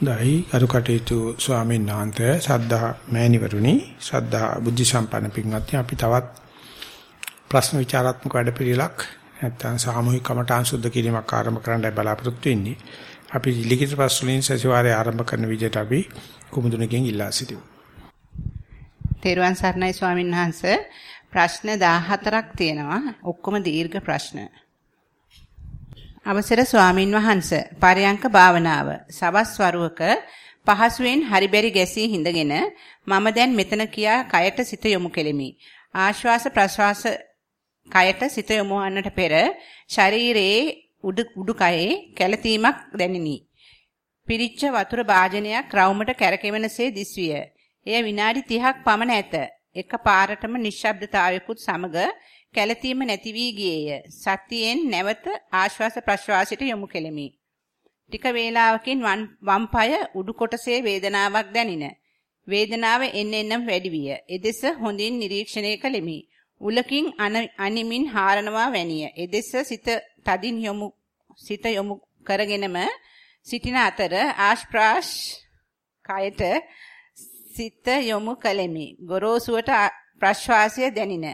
දෛ කරුකටේතු ස්වාමීන් වහන්සේ සද්ධා මෑණිවරුනි ශ්‍රද්ධා බුද්ධ සම්පන්න පින්වත්නි අපි තවත් ප්‍රශ්න විචාරාත්මක වැඩපිළිවෙලක් නැත්නම් සාමූහික කමඨාන් සුද්ධ කිරීමක් ආරම්භ කරන්නයි බලාපොරොත්තු වෙන්නේ. අපි ලිඛිත ප්‍රශ්න වලින් සතිವಾರය ආරම්භ කරන විදිහට අපි කුමුදුනකින් ඉල්ලා සිටිමු. තෙරුවන් සරණයි ස්වාමීන් වහන්සේ ප්‍රශ්න 14ක් තියෙනවා. ඔක්කොම දීර්ඝ ප්‍රශ්න. අවසර ස්වාමින් වහන්ස. පරයන්ක භාවනාව. සවස් වරුවක පහසුවෙන් හරිබෙරි ගැසී හිඳගෙන මම දැන් මෙතන කියා කයට සිත යොමු කෙලිමි. ආශ්වාස ප්‍රශ්වාස කයට සිත යොමු වන්නට පෙර ශරීරයේ උඩුකයේ කැළතීමක් දැනිනි. පිරිච්ච වතුර භාජනයක් රවුමට කැරකෙවනසේ දිස්විය. එය විනාඩි 30ක් පමණ ඇත. එක පාරටම නිශ්ශබ්දතාවයකුත් සමග කැළතීම නැති වී ගියේය. සතියෙන් නැවත ආශ්වාස ප්‍රශ්වාසයට යොමු කෙලිමි. ටික වේලාවකින් වම් පාය උඩු කොටසේ වේදනාවක් දැනින. වේදනාව එන්න එන්නම් වැඩි විය. එදෙස හොඳින් නිරීක්ෂණය කළෙමි. උලකින් අනිමින් හාරනවා වැනිය. එදෙස සිත තදින් යොමු සිත යොමු කරගෙනම සිටින අතර ආශ්ප්‍රාශ් කයට සිත යොමු කළෙමි. ගොරෝසුවට ප්‍රශ්වාසය දැනින.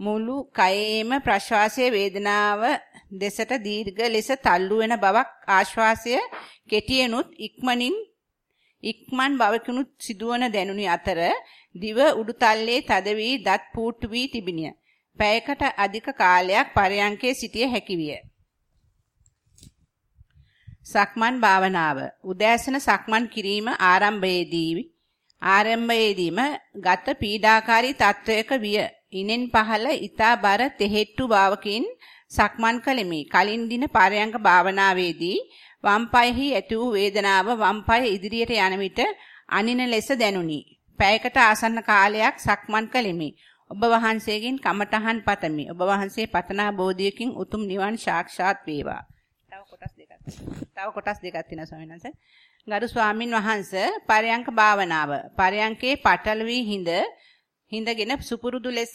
මුළු කයේම ප්‍රශ්වාසයේ වේදනාව දෙසට දීර්ඝ ලෙස තල්ලු වෙන බවක් ආශ්වාසය කෙටියෙනුත් ඉක්මනින් ඉක්මන් බවකිනුත් සිදුවන දැනුනි අතර දිව උඩුතල්ලේ තද වී දත් පූට්ටු වී තිබිනිය. පැයකට අධික කාලයක් පරයන්කේ සිටිය හැකි විය. සක්මන් භාවනාව උදෑසන සක්මන් කිරීම ආරම්භයේදී ආරම්භයේදීම ගත පීඩාකාරී තත්වයක විය. ඉනෙන් පහළ ඊතා බර තෙහෙට්ටු භාවකින් සක්මන් කළෙමි. කලින් දින පාරයන්ක භාවනාවේදී වම් පායෙහි ඇති වූ වේදනාව වම් පාය ඉදිරියට යන විට අනින ලෙස දැනුනි. පැයකට ආසන්න කාලයක් සක්මන් කළෙමි. ඔබ වහන්සේගෙන් කමඨහන් පතමි. ඔබ වහන්සේ පතනා බෝධියකින් උතුම් නිවන් සාක්ෂාත් වේවා. තව කොටස් දෙකක්. තව කොටස් දෙකක් තියෙනවා ස්වාමීන් වහන්සේ. ගරු ස්වාමින් වහන්සේ පරයන්ක භාවනාව. පරයන්කේ පටල වී හිඳ හිඳගෙන සුපුරුදු ලෙස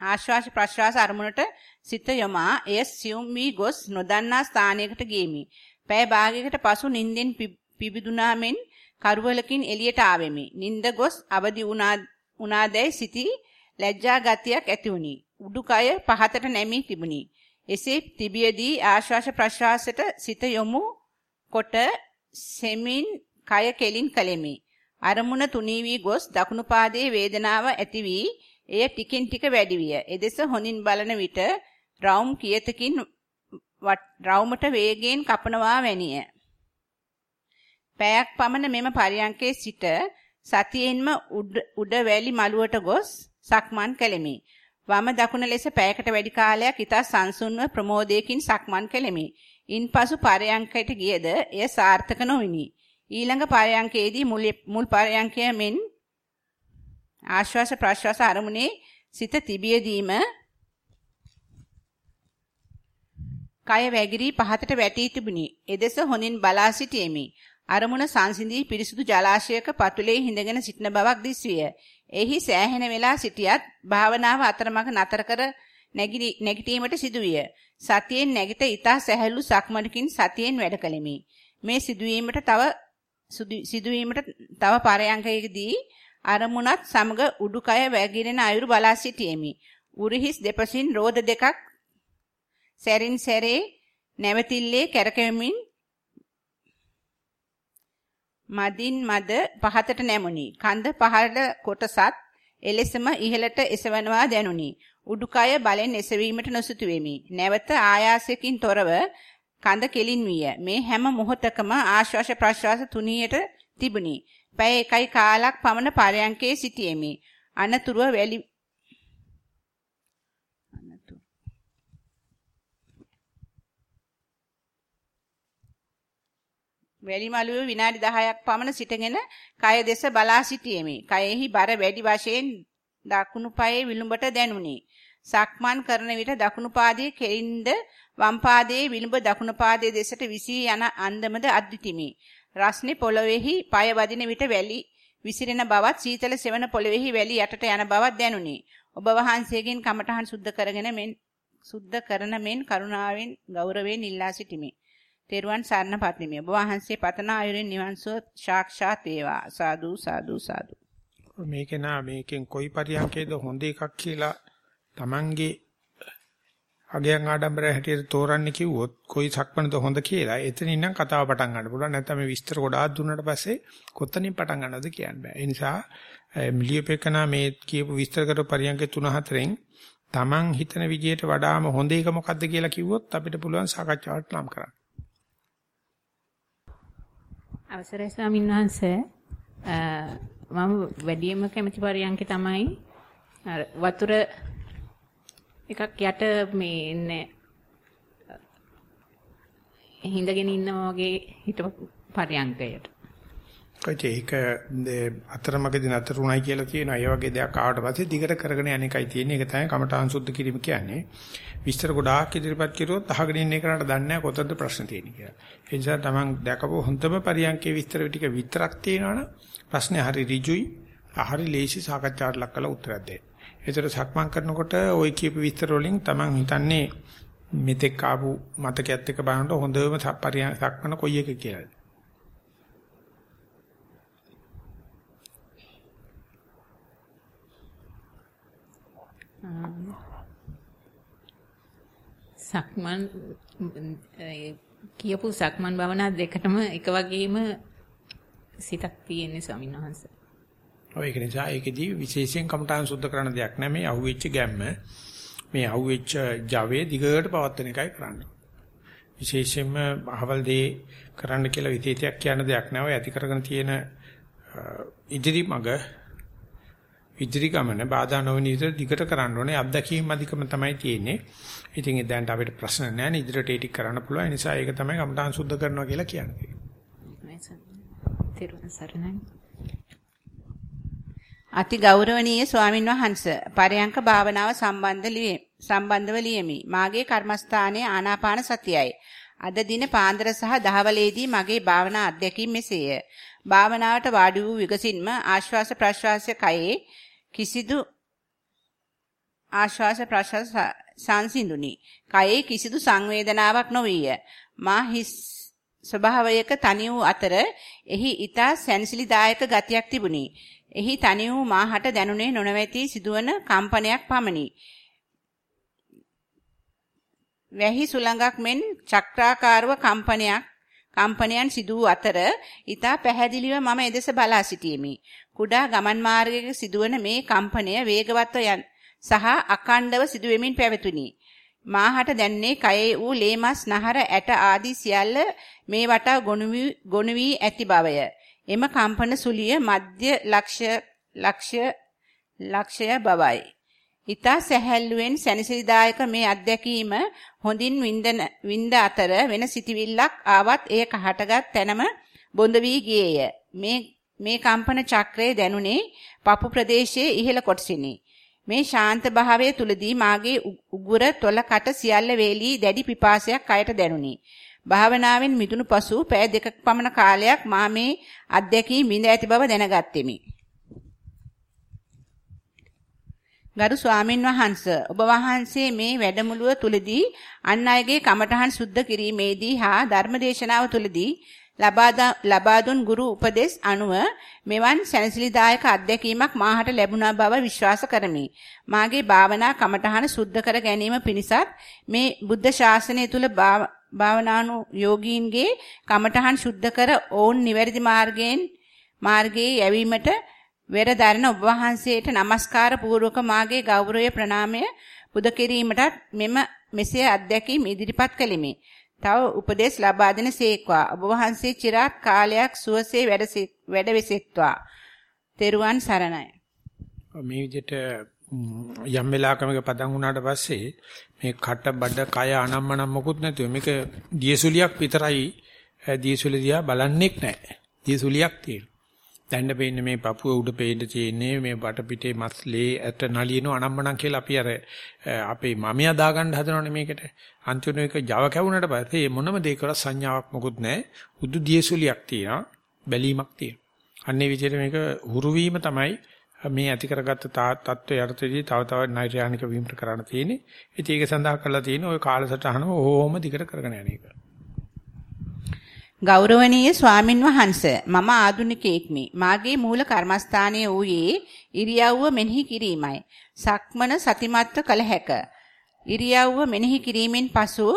ආශ්වාස ප්‍රශ්වාස අරමුණට සිත යොමා එය සියුම් වී ගොස් නොදන්නා ස්ථානයකට ගියමි. පෑ භාගයකට පසු නිින්දෙන් පිබිදුනා මෙන් කරුවලකින් එළියට ආවෙමි. නිින්ද ගොස් අවදි වුණා උනාදැයි සිටි ලැජ්ජා ගතියක් ඇති වුණි. උඩුකය පහතට නැමී තිබුණි. එසේ තිබියදී ආශ්වාස ප්‍රශ්වාසයට සිත යොමු කොට සෙමින් කය කෙලින් කලෙමි. අරමුණ තුනී වී ගොස් දකුණු පාදයේ වේදනාව ඇති වී එය ටිකින් ටික වැඩි විය. එදෙස හොඳින් බලන විට රවුම් කියතකින් රවුමට වේගයෙන් කපනවා වැනිය. පැයක් පමණ මෙම පරියන්කේ සිට සතියෙන්ම උඩ වැලි මළුවට ගොස් සක්මන් කළෙමි. වම දකුණ ලෙස පැයකට වැඩි කාලයක් ඊතා සංසුන්ව ප්‍රමෝදයකින් සක්මන් කළෙමි. ඉන්පසු පරයන්කයට ගියද එය සාර්ථක නොවිනි. ඊළඟ පරයන්කේදී මුල් පරයන්කය මෙන් ආශ්වාස ප්‍රශ්වාස අරමුණේ සිත තිබියදීම කය වැగిරී පහතට වැටී තිබුණි. එදෙස හොඳින් බලා සිටියෙමි. අරමුණ සංසිඳී පිරිසුදු ජලාශයක පතුලේ හිඳගෙන සිටින බවක් දිස්විය. එහි සෑහෙන වෙලා සිටියත් භාවනාව අතරමඟ නතර කර නැගිටීමට සිදුවිය. සතියෙන් නැගිට ඊතා සැහැල්ලු සක්මනකින් සතියෙන් වැඩ කළෙමි. මේ සිදුවීමට තව සිදුවීමට තව පරයන්කයකදී අරමුණත් සමග උඩුකය වැగిරෙන අයුරු බලා සිටියෙමි. උරිහිස් දෙපසින් රෝද දෙකක් සැරින් සැරේ නැවතිල්ලේ කැරකෙමින් මදින් මද පහතට නැමුනි. කඳ පහළ කොටසත් එලෙසම ඉහළට එසවනවා දැනුනි. උඩුකය බලෙන් එසවීමට නොසිතු වෙමි. නැවත ආයාසයෙන් තොරව කඳ කෙලින් විය. මේ හැම මොහොතකම ආශ්වාස ප්‍රශ්වාස තුනියට තිබුණි. පැය එකයි කාලක් පමණ පරයන්කේ සිටියෙමි. අනතුරුව වැලි වැලිමලුවේ විනාඩි 10ක් පමණ සිටගෙන කය දෙස බලා සිටියෙමි. කයෙහි බර වැඩි වශයෙන් දකුණු පායේ විලුඹට දැනුනි. සක්මන් කරන විට දකුණු පාදයේ කෙලින්ද වම් පාදයේ විලුඹ දකුණු පාදයේ දෙසට විසී යන අන්දමද අද්විතිමි. රස්නේ පොළොවේහි পায় වදින විට වැලි විසිරෙන බවත් සීතල සෙවන පොළොවේහි වැලි යටට යන බවත් දැනුනි. ඔබ වහන්සේගෙන් කමඨහන් සුද්ධ කරගෙන මෙන් සුද්ධ කරන මෙන් කරුණාවෙන් ගෞරවයෙන් ඉල්ලා සිටිමි. තෙරුවන් සරණ පත්නිමි. ඔබ වහන්සේ පතන ආයුරින් නිවන් සුව සාක්ෂාත් වේවා. සාදු සාදු සාදු. මේක නා මේකෙන් කොයි පරියන්කේද හොඳ එකක් කියලා Tamange අගයන් ආඩම්බරය හැටියට තෝරන්නේ කිව්වොත් කොයි සක්මනද හොඳ කියලා එතනින් නම් කතාව පටන් ගන්න පුළුවන්. නැත්නම් මේ විස්තර ගොඩාක් දුන්නාට පස්සේ කොතනින් පටන් ගන්නවද කියන්න බෑ. ඒ නිසා මිලියපෙකනා මේ කියපු විස්තර කරපු පරියන්ක 3 4න් Taman හිතන විදියට වඩාම හොඳ එක මොකද්ද කියලා කිව්වොත් අපිට පුළුවන් සාකච්ඡාවට නම් කරන්න. අවසරයි ස්වාමීන් වහන්සේ. මම වැඩියෙන්ම කැමති පරියන්ක තමයි වතුර එකක් යට මේ ඉන්නේ හිඳගෙන ඉන්නවා වගේ හිටපු පරියන්කයට. ඒක අතරමඟදී නතර උනායි කියලා කියනවා. ඒ වගේ දෙයක් ආවට පස්සේ දිගට කරගෙන යන එකයි තියෙන්නේ. ඒක තමයි කමඨාන් සුද්ධ කිරීම කියන්නේ. විස්තර ගොඩාක් ඉදිරිපත් කරුවොත් අහගෙන ඉන්න එකනට දන්නේ නැහැ කොතනද ප්‍රශ්න තියෙන්නේ කියලා. ඒ නිසා තමන් දැකපු හොඳම පරියන්කේ විස්තර ටික විතරක් තියෙනවනම් ප්‍රශ්නේ හරි ඍජුයි, හරි ලේසි සාකච්ඡාවට ලක් කරලා උත්තරයක් දෙන්න. ඒතර සක්මන් කරනකොට ওই කියපු විස්තර වලින් Taman හිතන්නේ මෙතෙක් ආපු මතකයත් එක්ක බලනකොට හොඳම සක්මන කොයි එක කියලාද? සක්මන් කියපු සක්මන් භවනා දෙකටම එක වගේම සිතක් තියෙන්නේ ස්වාමීන් වහන්සේ. ඔය ඒක නිසා ඒකෙදී විශේෂයෙන් කමඨාන් සුද්ධ කරන දෙයක් නෑ මේ අහුවෙච්ච ගැම්ම මේ අහුවෙච්ච Java දිගට පවත්වන එකයි කරන්නේ. විශේෂයෙන්ම අහවල් දේ කරන්න කියලා විශේෂයක් කියන දෙයක් නෑ. ඔය ඇති කරගෙන තියෙන ඉදිරි මඟ ඉදිරි ගමන බාධා නොවන විදිහට දිගට කරන්න ඕනේ. අත්දැකීම් අධිකම තමයි තියෙන්නේ. ඉතින් ඒ දැනට අපිට ප්‍රශ්න නෑ නේ ඉදිරියට ඒක කරන්න පුළුවන්. ඒ නිසා ඒක තමයි කමඨාන් සුද්ධ කරනවා කියලා කියන්නේ. තෙරුවන් සරණයි. අති ගෞරවනීය ස්වාමින් වහන්ස පරයන්ක භාවනාව සම්බන්ධ සම්බන්ධව ලියමි. මාගේ කර්මස්ථානයේ ආනාපාන සතියයි. අද දින පාන්දර සහ දහවලේදී මගේ භාවනා අධ්‍යක්ීම් මෙසේය. භාවනාවට වාඩි වූ විගසින්ම ආශ්වාස ප්‍රශ්වාස කයේ කිසිදු ආශ්වාස ප්‍රශ්වාස සංසිඳුනි. කයේ කිසිදු සංවේදනාවක් නොවිය. මා හිස් ස්වභාවයක තනි වූ අතර එහි ඊතා සැනසිලිදායක ගතියක් තිබුණි. එහි තනි වූ මාහට දැනුනේ නොනවති සිදුවන කම්පනයක් පමණි. වැහි සුළඟක් මෙන් චක්‍රාකාරව කම්පනයක් කම්පනයන් සිදු වූ අතර ඊතා පැහැදිලිව මම එදෙස බලා සිටියෙමි. කුඩා ගමන් මාර්ගයක සිදුවන මේ කම්පනය වේගවත්ව යන සහ අකණ්ඩව සිදුවෙමින් පැවතුණි. මාහට දැන්නේ කයේ වූ ලේමස් නහර ඇට ආදී සියල්ල මේ වටා ගොනු වී ඇති බවය. එම කම්පන සුලිය මධ්‍ය ලක්ෂ්‍ය ලක්ෂ්‍ය ලක්ෂය බවයි. ඊතා සැහැල්ලුවෙන් සැනසිරිදායක මේ අත්දැකීම හොඳින් වින්දන වින්ද අතර වෙන සිටිවිල්ලක් ආවත් එය කහටගත් තැනම බොඳ වී ගියේය. මේ මේ කම්පන චක්‍රයේ දැනුනේ පපු ප්‍රදේශයේ ඉහළ කොටසිනි. මේ ශාන්ත භාවය තුලදී මාගේ උගුර තොල කට සියල්ල වේලී දැඩි පිපාසයක් කයට දැනුනි. භාවනාවෙන් මිදුණු පසු පෑ දෙකක පමණ කාලයක් මා මේ අධ්‍යක්ී මිඳ ඇති බව දැනගත්ෙමි. ගරු ස්වාමින් වහන්ස ඔබ වහන්සේ මේ වැඩමුළුව තුලදී අන් අයගේ කමඨහන් සුද්ධ කිරීමේදී හා ධර්මදේශනාව තුලදී ලබා දුන් ගුරු උපදෙස් අනුව මෙවන් සැනසිලිදායක අත්දැකීමක් මාහට ලැබුණා බව විශ්වාස කරමි. මාගේ භාවනා කමඨහන සුද්ධ කර ගැනීම පිණිසත් මේ බුද්ධ ශාසනය තුල භාවනානු යෝගීන්ගේ කමඨහන් සුද්ධ කර ඔවුන් නිවැරදි මාර්ගයෙන් මාර්ගයේ යැවීමට වෙරදරන ඔබ වහන්සේට নমස්කාර පූර්වක මාගේ ගෞරවය ප්‍රණාමය පුද කිරීමටත් මෙම මෙසේ අත්දැකීම් ඉදිරිපත් කළෙමි. තව උපදෙස් ලබා දෙන සේක්වා. ඔබ වහන්සේ চিරාත් කාලයක් සුවසේ වැඩ වැඩ විසෙත්වා. තෙරුවන් සරණයි. මේ විදිහට යම් වෙලාවකමක පදන් වුණාට පස්සේ මේ කට බඩ කය අනම්මනම් මොකුත් නැතුව මේක දියසුලියක් විතරයි දියසුලිය දිහා බලන්නේක් නැහැ. දියසුලියක් තියෙනවා. දැන්න පේන්නේ මේ පපුව උඩ පේන්න තියෙන්නේ මේ බට පිටේ මස්ලේ ඇට නලියන අනම්මනම් කියලා අපි අර අපේ මමියා දාගන්න හදනවනේ මේකට. අන්තිම එක Java කැවුනට පස්සේ මොනම දෙයකට සංඥාවක් මොකුත් නැහැ. උදු දියසුලියක් තියෙනවා. බැලීමක් තියෙනවා. අන්නේ විදිහට මේක හුරු වීම තමයි මේ ඇති කරගත්ත තත්ත්වය යටතේදී තව තවත් නෛර්යානික වීමට කරන්න තියෙන්නේ. ඉතින් ඒක සඳහා කරලා තියෙන ওই කාලසටහන ඕම දිගට කරගෙන යන එක. ගෞරවනීය ස්වාමින් වහන්සේ මම ආදුනිකයෙක්මි. මාගේ මූල කර්මස්ථානයේ වූයේ ඉරියව්ව මෙනෙහි කිරීමයි. සක්මන සතිමත්ව කළ හැක. ඉරියව්ව මෙනෙහි කිරීමෙන් පසු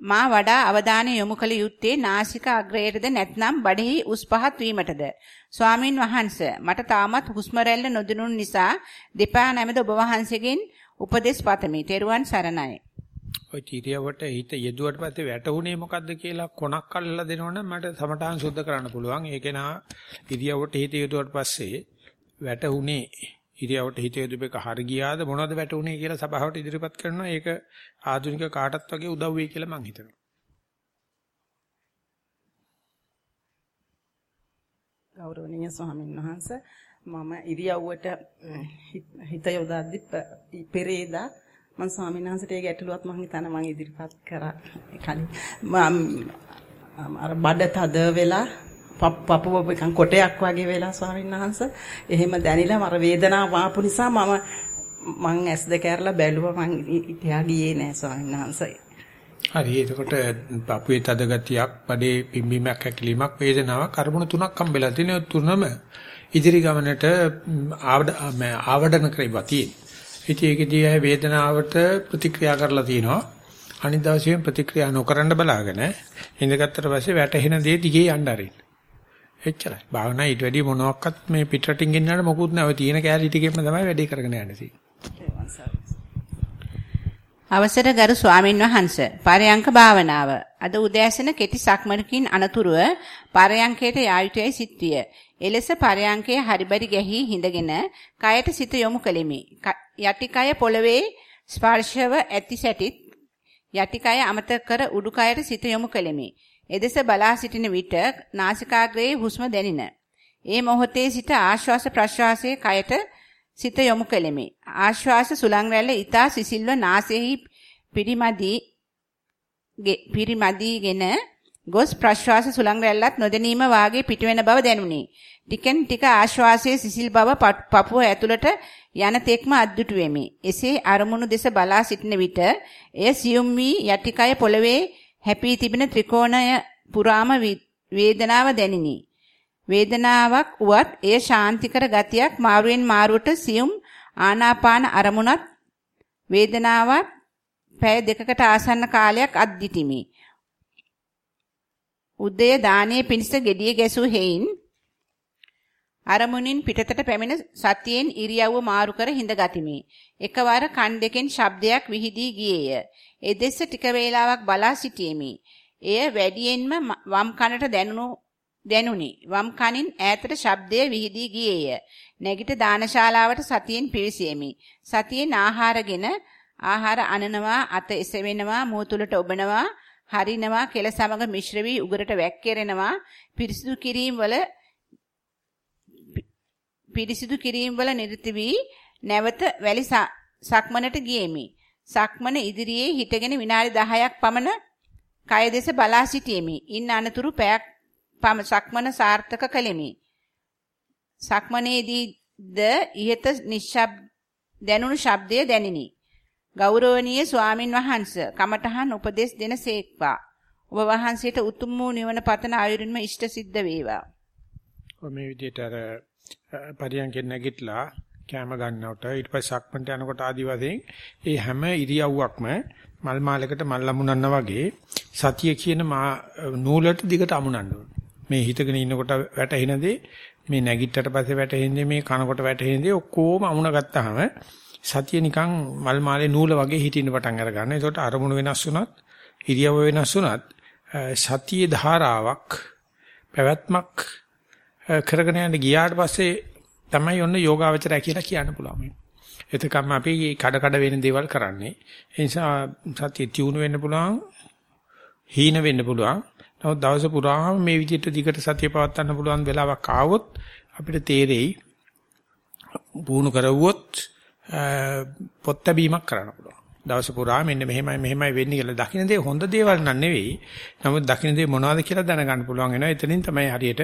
මා වඩා අවධානය යොමු කළ යුත්තේ නාසික අග්‍රයටද නැත්නම් බඩෙහි උස් පහත් වීමටද ස්වාමින් වහන්සේ මට තාමත් හුස්ම රැල්ල නොදෙනුන නිසා දෙපා නැමෙද ඔබ වහන්සේගෙන් උපදෙස් පතමි. තෙරුවන් සරණයි. ඔය තීරියවට හිත යෙදුවට පස්සේ වැටුනේ මොකද්ද කියලා කොනක් අල්ලලා දෙනවනම් මට සමටහන් සුද්ධ කරන්න පුළුවන්. ඒකේ නා ඉරියවට හිත යෙදුවට පස්සේ වැටුනේ ඉරියවට හිත යෙදුපේක හරි ගියාද මොනවද වැටුනේ කියලා සභාවට ඉදිරිපත් කරනවා. ඒක ආධුනික කාටත් වගේ උදව් වෙයි කියලා මම හිතනවා. ගෞරවනීය ස්වාමීන් වහන්සේ මම ඉරියව්වට හිත යොදාද්දි පෙරේදා මම ස්වාමීන් වහන්සේට ඒ ගැටලුවත් මම හිතන මම ඉදිරිපත් කරා කලින් මම අර බඩ තද වෙලා පපුව නිකන් කොටයක් වගේ වෙලා ස්වාමීන් වහන්සේ එහෙම දැනිලා මර වේදනාව ආපු නිසා මම මං ඇස් දෙක ඇරලා බැලුවා මං ඉතියා ගියේ නෑ ස්වාමීන් වහන්සේ හරි එතකොට පපුවේ තද ගතියක් බඩේ පිම්බීමක් හැකිලීමක් වේදනාවක් අරමුණු තුනක් හම්බෙලා තිනේ තුනම ඉදිරි ගමනට ආවඩන කරේවා තියෙන්නේ ඉතින් ඒකදී ආය වේදනාවට ප්‍රතික්‍රියා කරලා තිනවා. අනිත් දවසේ ප්‍රතික්‍රියා නොකරන්න බලාගෙන ඉඳගත්තට පස්සේ වැටහෙන දේ දිගේ යන්න ආරින්. එච්චරයි. භාවනා ඊට වැඩි මොනවත් මේ පිටරටින් ගෙන්නන්න මොකුත් නැහැ. ඔය තියෙන කැලී ටිකෙම තමයි වැඩේ කරගෙන යන්නේ. අවසර ගරු ස්වාමින් වහන්සේ පරයන්ක භාවනාව අද උදෑසන කෙටි සක්මනකින් අනතුරුව පරයන්කයට යා යුතුයයි සිත්විය. එලෙස පරයන්කයේ හරිබරි ගැහි හිඳගෙන කයට සිත යොමු කෙලිමි. යටිකය පොළවේ ස්පර්ශව ඇති සැටිත් යටිකය අමතක කර උඩුකයට සිත යොමු කෙලිමි. එදෙස බලා සිටින විට නාසිකාග්‍රයේ හුස්ම දැනින. ඒ මොහොතේ සිට ආශ්වාස ප්‍රශ්වාසයේ කයට සිත යොමු කෙලිමි. ආශ්වාස සුලං රැල්ල ඊතා සිසිල්ව නාසයෙහි පිරිමැදි පිරිමැදිගෙන ගොස් ප්‍රශ්වාස සුලං රැල්ලත් නොදැනීම වාගේ පිටවෙන බව දැනුනි. ටිකෙන් ටික ආශ්වාසයේ සිසිල් බව පපුව ඇතුළට යන තෙක්ම අද්දුටු වෙමි. එසේ අරමුණු දෙස බලා සිටින විට එය සියුම් වී යටිකය පොළවේ හැපී තිබෙන ත්‍රිකෝණය පුරාම වේදනාව දැනිනි. වේදනාවක් උවත් එය ශාන්තිකර ගතියක් මාරුවෙන් මාරුවට සියුම් ආනාපාන අරමුණත් වේදනාවක් පැය දෙකකට ආසන්න කාලයක් අද්දිටිමි. උදේ දානයේ පිණිස gediye ගැසූ හේයින් අරමුණින් පිටතට පැමිණ සතියෙන් ඉරියව්ව මාරු කර හිඳ ගතිමි. එකවර කන් දෙකෙන් ශබ්දයක් විහිදී ගියේය. එදෙස ටික වේලාවක් බලා සිටියෙමි. එය වැඩියෙන්ම වම් කනට දැනුණු දැනුනි. වම් කනින් ඈතට ශබ්දය විහිදී ගියේය. නැගිට දානශාලාවට සතියෙන් පිවිසෙමි. සතියෙන් ආහාරගෙන ආහාර අනනවා, අත එසවෙනවා, මුව තුලට ඔබනවා, හරිනවා, කෙල සමග මිශ්‍ර වී උගරට වැක්කිරෙනවා, පිරිසිදු කිරීම වල පිරිසිදු කිරීම වල නිරත වී නැවත වැලි සක්මනට ගියෙමි. සක්මන ඉදිරියේ හිටගෙන විනාඩි 10ක් පමණ කය දෙස බලා සිටියෙමි. ඉන් අනතුරු පැයක් පම සක්මන සාර්ථක කළෙමි. සක්මනේදී ද ඉහත නිශ්ශබ්ද දැනුණු ශබ්දය දැනිනි. ගෞරවනීය ස්වාමින් වහන්සේ කමඨහන් උපදේශ දෙන සේක්වා. ඔබ වහන්සේට උතුම් වූ නිවන පතන ආයුරින්ම ඉෂ්ට සිද්ධ වේවා. මේ විදිහට අර පරියන්කෙන් නැගිටලා කැම ගන්නකොට ඊට පස්සේ සක්මන්ට යනකොට ආදි වශයෙන් ඒ හැම ඉරියව්වක්ම මල් මාලයකට මල් ලැබුණා වගේ සතිය කියන නූලට දිගට අමුණන්න මේ හිතගෙන ඉන්නකොට වැටෙන දේ මේ නැගිට්ටට පස්සේ වැටෙන්නේ මේ කනකොට වැටෙන්නේ ඔක්කොම අමුණ ගත්තාම සතිය නිකන් මල් මාලේ නූල වගේ හිටින්න පටන් අර ගන්න. ඒකට අරමුණු වෙනස් වුණත් ඉරියව්ව වෙනස් වුණත් සතියේ ධාරාවක් පැවැත්මක් කරගෙන යන්න ගියාට පස්සේ තමයි ඔන්න යෝගාවචරය කියලා කියන්න පුළුවන්. එතකම් අපි කඩ කඩ වෙන දේවල් කරන්නේ. ඒ නිසා සතිය තියුණු වෙන්න පුළුවන්, හීන වෙන්න පුළුවන්. නමුත් දවස පුරාම මේ විදිහට දිගට සතිය පවත්වන්න පුළුවන් වෙලාවක් ආවොත් අපිට තේරෙයි පුහුණු කරවුවොත් පොත් බැීමක් කරන්න පුළුවන්. දවස පුරා මෙන්න මෙහෙමයි මෙහෙමයි වෙන්නේ කියලා දකින්න දේ හොඳ දේවල් නන් නෙවෙයි. නමුත් දකින්න දේ මොනවද කියලා දැනගන්න පුළුවන් වෙනවා. එතනින් තමයි හරියට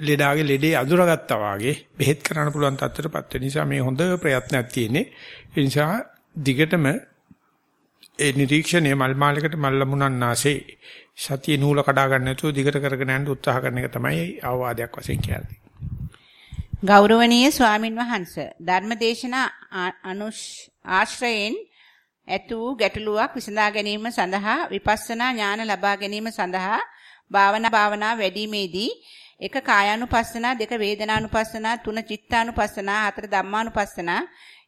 ලෙඩාගේ ලෙඩේ අඳුරගත්තා වාගේ බෙහෙත් කරන්න පුළුවන් තත්ත්වයටපත් වෙන නිසා මේ හොඳ ප්‍රයත්නයක් තියෙන්නේ. ඒ නිසා දිගටම ඒ නිරීක්ෂණය මල් මාලයකට මල් ලැබුණාන්නාසේ සතිය නූල කඩා ගන්න නැතුව දිගට කරගෙන යන්න උත්සාහ කරන එක තමයි අවවාදයක් වශයෙන් කියන්නේ. ගෞරවනීය ස්වාමින් වහන්සේ ධර්මදේශනා අනුශ් ආශ්‍රයෙන් ඇතු ගැටලුවක් විසඳා ගැනීම සඳහා විපස්සනා ඥාන ලබා ගැනීම සඳහා භාවනා භාවනා වැඩිීමේදී එක කායානුපස්සනා දෙක වේදනානුපස්සනා තුන චිත්තානුපස්සනා හතර ධම්මානුපස්සනා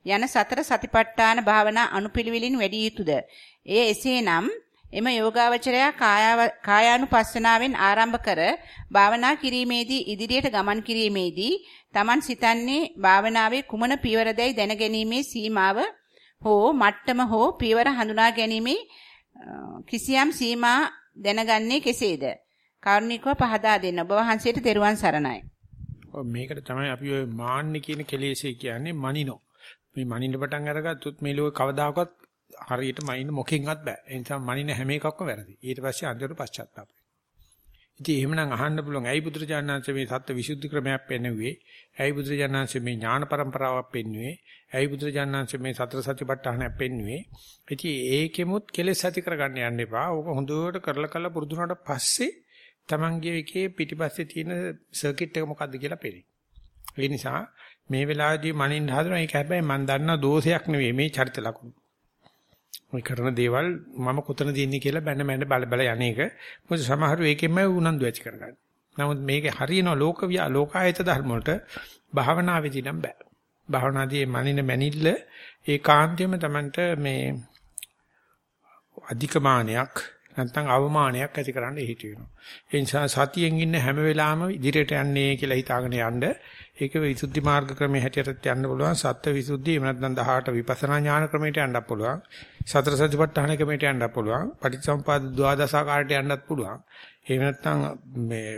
යන සතර සතිපට්ඨාන භාවනා අනුපිළිවෙලින් වැඩි යුතුයද? එය එසේනම් එම යෝගාවචරය කායානුපස්සනාවෙන් ආරම්භ කර භාවනා කිරීමේදී ඉදිරියට ගමන් කිරීමේදී Taman සිතන්නේ භාවනාවේ කුමන පියවරදයි දැනගැනීමේ සීමාව හෝ මට්ටම හෝ පියවර හඳුනා ගැනීමේ කිසියම් සීමා දැනගන්නේ කෙසේද? කාරුණිකව පහදා දෙන්න. ඔබ වහන්සේට තෙරුවන් සරණයි. ඔව් මේකට තමයි අපි ඔය මාන්නේ කියන කෙලෙසේ කියන්නේ මනිනෝ. මේ මනින්න පටන් අරගත්තොත් මේ ලෝකේ කවදාකවත් හරියට මනින්න මොකෙන්වත් බෑ. ඒ නිසා මනින හැම එකක්ම වැරදි. ඊට පස්සේ අන්තිමට පශ්චාත්තාපය. ඉතින් එහෙමනම් අහන්න පුළුවන් ඇයි බුදුරජාණන්සේ මේ සත්‍ය විසුද්ධි ක්‍රමයක් පෙන්වුවේ? ඇයි බුදුරජාණන්සේ මේ ඥාන પરම්පරාවක් පෙන්වුවේ? ඇයි බුදුරජාණන්සේ මේ සතර සතිපට්ඨානයක් පෙන්වුවේ? ඉතින් ඒකෙමුත් කෙලෙස් ඇති කරගන්න යන්න එපා. ඕක හොඳට කරලා කරලා පුරුදුනට පස්සේ Tamange එකේ පිටිපස්සේ තියෙන සර්කිට් එක මොකද්ද කියලා පේනවා. ඒ නිසා මේ වෙලාවේදී මනින්න හදනවා ඒක හැබැයි මම දන්නා දෝෂයක් නෙවෙයි මේ චරිත ලකුණු. ඔය කරන දේවල් මම කොතනද ඉන්නේ කියලා බැන බැන බල බල යන්නේක මොකද සමහරව ඒකෙන්ම උනන්දු ඇති කරගන්න. නමුත් මේක හරියන ලෝක ලෝකායත ධර්ම වලට භාවනාවේදී නම් බෑ. භාවනාදී මනින මැනිල්ල ඒකාන්තයෙන්ම Tamanට මේ අධිකමානයක් නැත්නම් අවමානයක් ඇති කරන්න හේතු වෙනවා. ඒ නිසා සතියෙන් ඉන්න හැම වෙලාවෙම ඉදිරියට යන්නේ කියලා හිතාගෙන යන්න ඒක විසුද්ධි මාර්ග ක්‍රමයේ හැටියට යන්න පුළුවන්. සත්‍ය විසුද්ධි එහෙම නැත්නම් 18 විපස්සනා ඥාන ක්‍රමයට යන්නත් පුළුවන්. සතර සතිපට්ඨාන ක්‍රමයට යන්නත් පුළුවන්. පටිච්චසමුපාද ද්වාදසාකාරයට යන්නත් පුළුවන්. එහෙම නැත්නම් මේ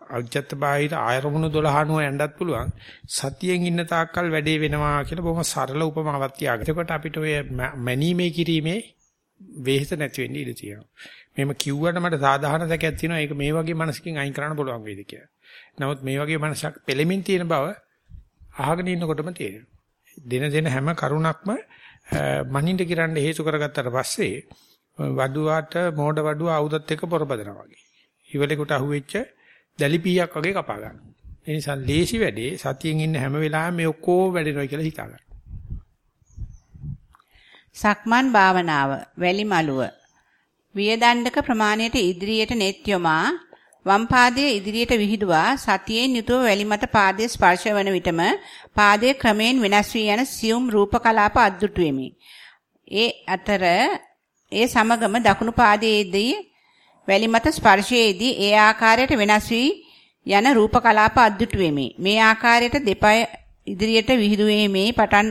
අජත්ත බාහිර ආයරමුණු 12 අනුව යන්නත් පුළුවන්. සතියෙන් ඉන්න තාක්කල් වැඩේ වෙනවා කියලා බොහොම සරල උපමාවක් තියාගන්න. එතකොට අපිට ඔය මැනීමේ කිරීමේ වෙහෙස නැති වෙන්න ඉඩ තියෙනවා. මෙහෙම කිව්වට මට සාධාරණ සැකයක් තියෙනවා. ඒක මේ වගේ මනසකින් අයින් කරන්න පුළුවන් වේද කියලා. නමුත් මේ වගේ මනසක් පෙළෙමින් තියෙන බව අහගෙන ඉන්නකොටම තේරෙනවා. දින දින හැම කරුණක්ම මනින්ද කිරන්න හේතු කරගත්තට පස්සේ වඩුවාට මෝඩ වඩුව ආයුධත් එක්ක පොරබදනවා වගේ. ඉවලෙකුට අහුවෙච්ච දැලිපියක් වගේ කපා ගන්නවා. ඒ නිසා ලේසි වැඩේ සතියෙන් ඉන්න හැම වෙලාවෙම මේ ඔක්කොම වැඩෙනවා කියලා හිතා ගන්න. සක්මන් භාවනාව වැලි මලුව වියදණ්ඩක ප්‍රමාණයට ඉදිරියට net යොමා වම් පාදයේ ඉදිරියට විහිදුවා සතියෙන් යුතුව වැලි මත පාදයේ ස්පර්ශ වන විටම පාදයේ ක්‍රමයෙන් වෙනස් වී යන සියුම් රූප කලාප අද්දුටු වෙමි. ඒ අතර ඒ සමගම දකුණු පාදයේදී වැලි මත ස්පර්ශයේදී ඒ ආකාරයට වෙනස් වී යන රූප කලාප අද්දුටු වෙමි. මේ ආකාරයට දෙපය ඉදිරියට විහිදුවීමේ පටන්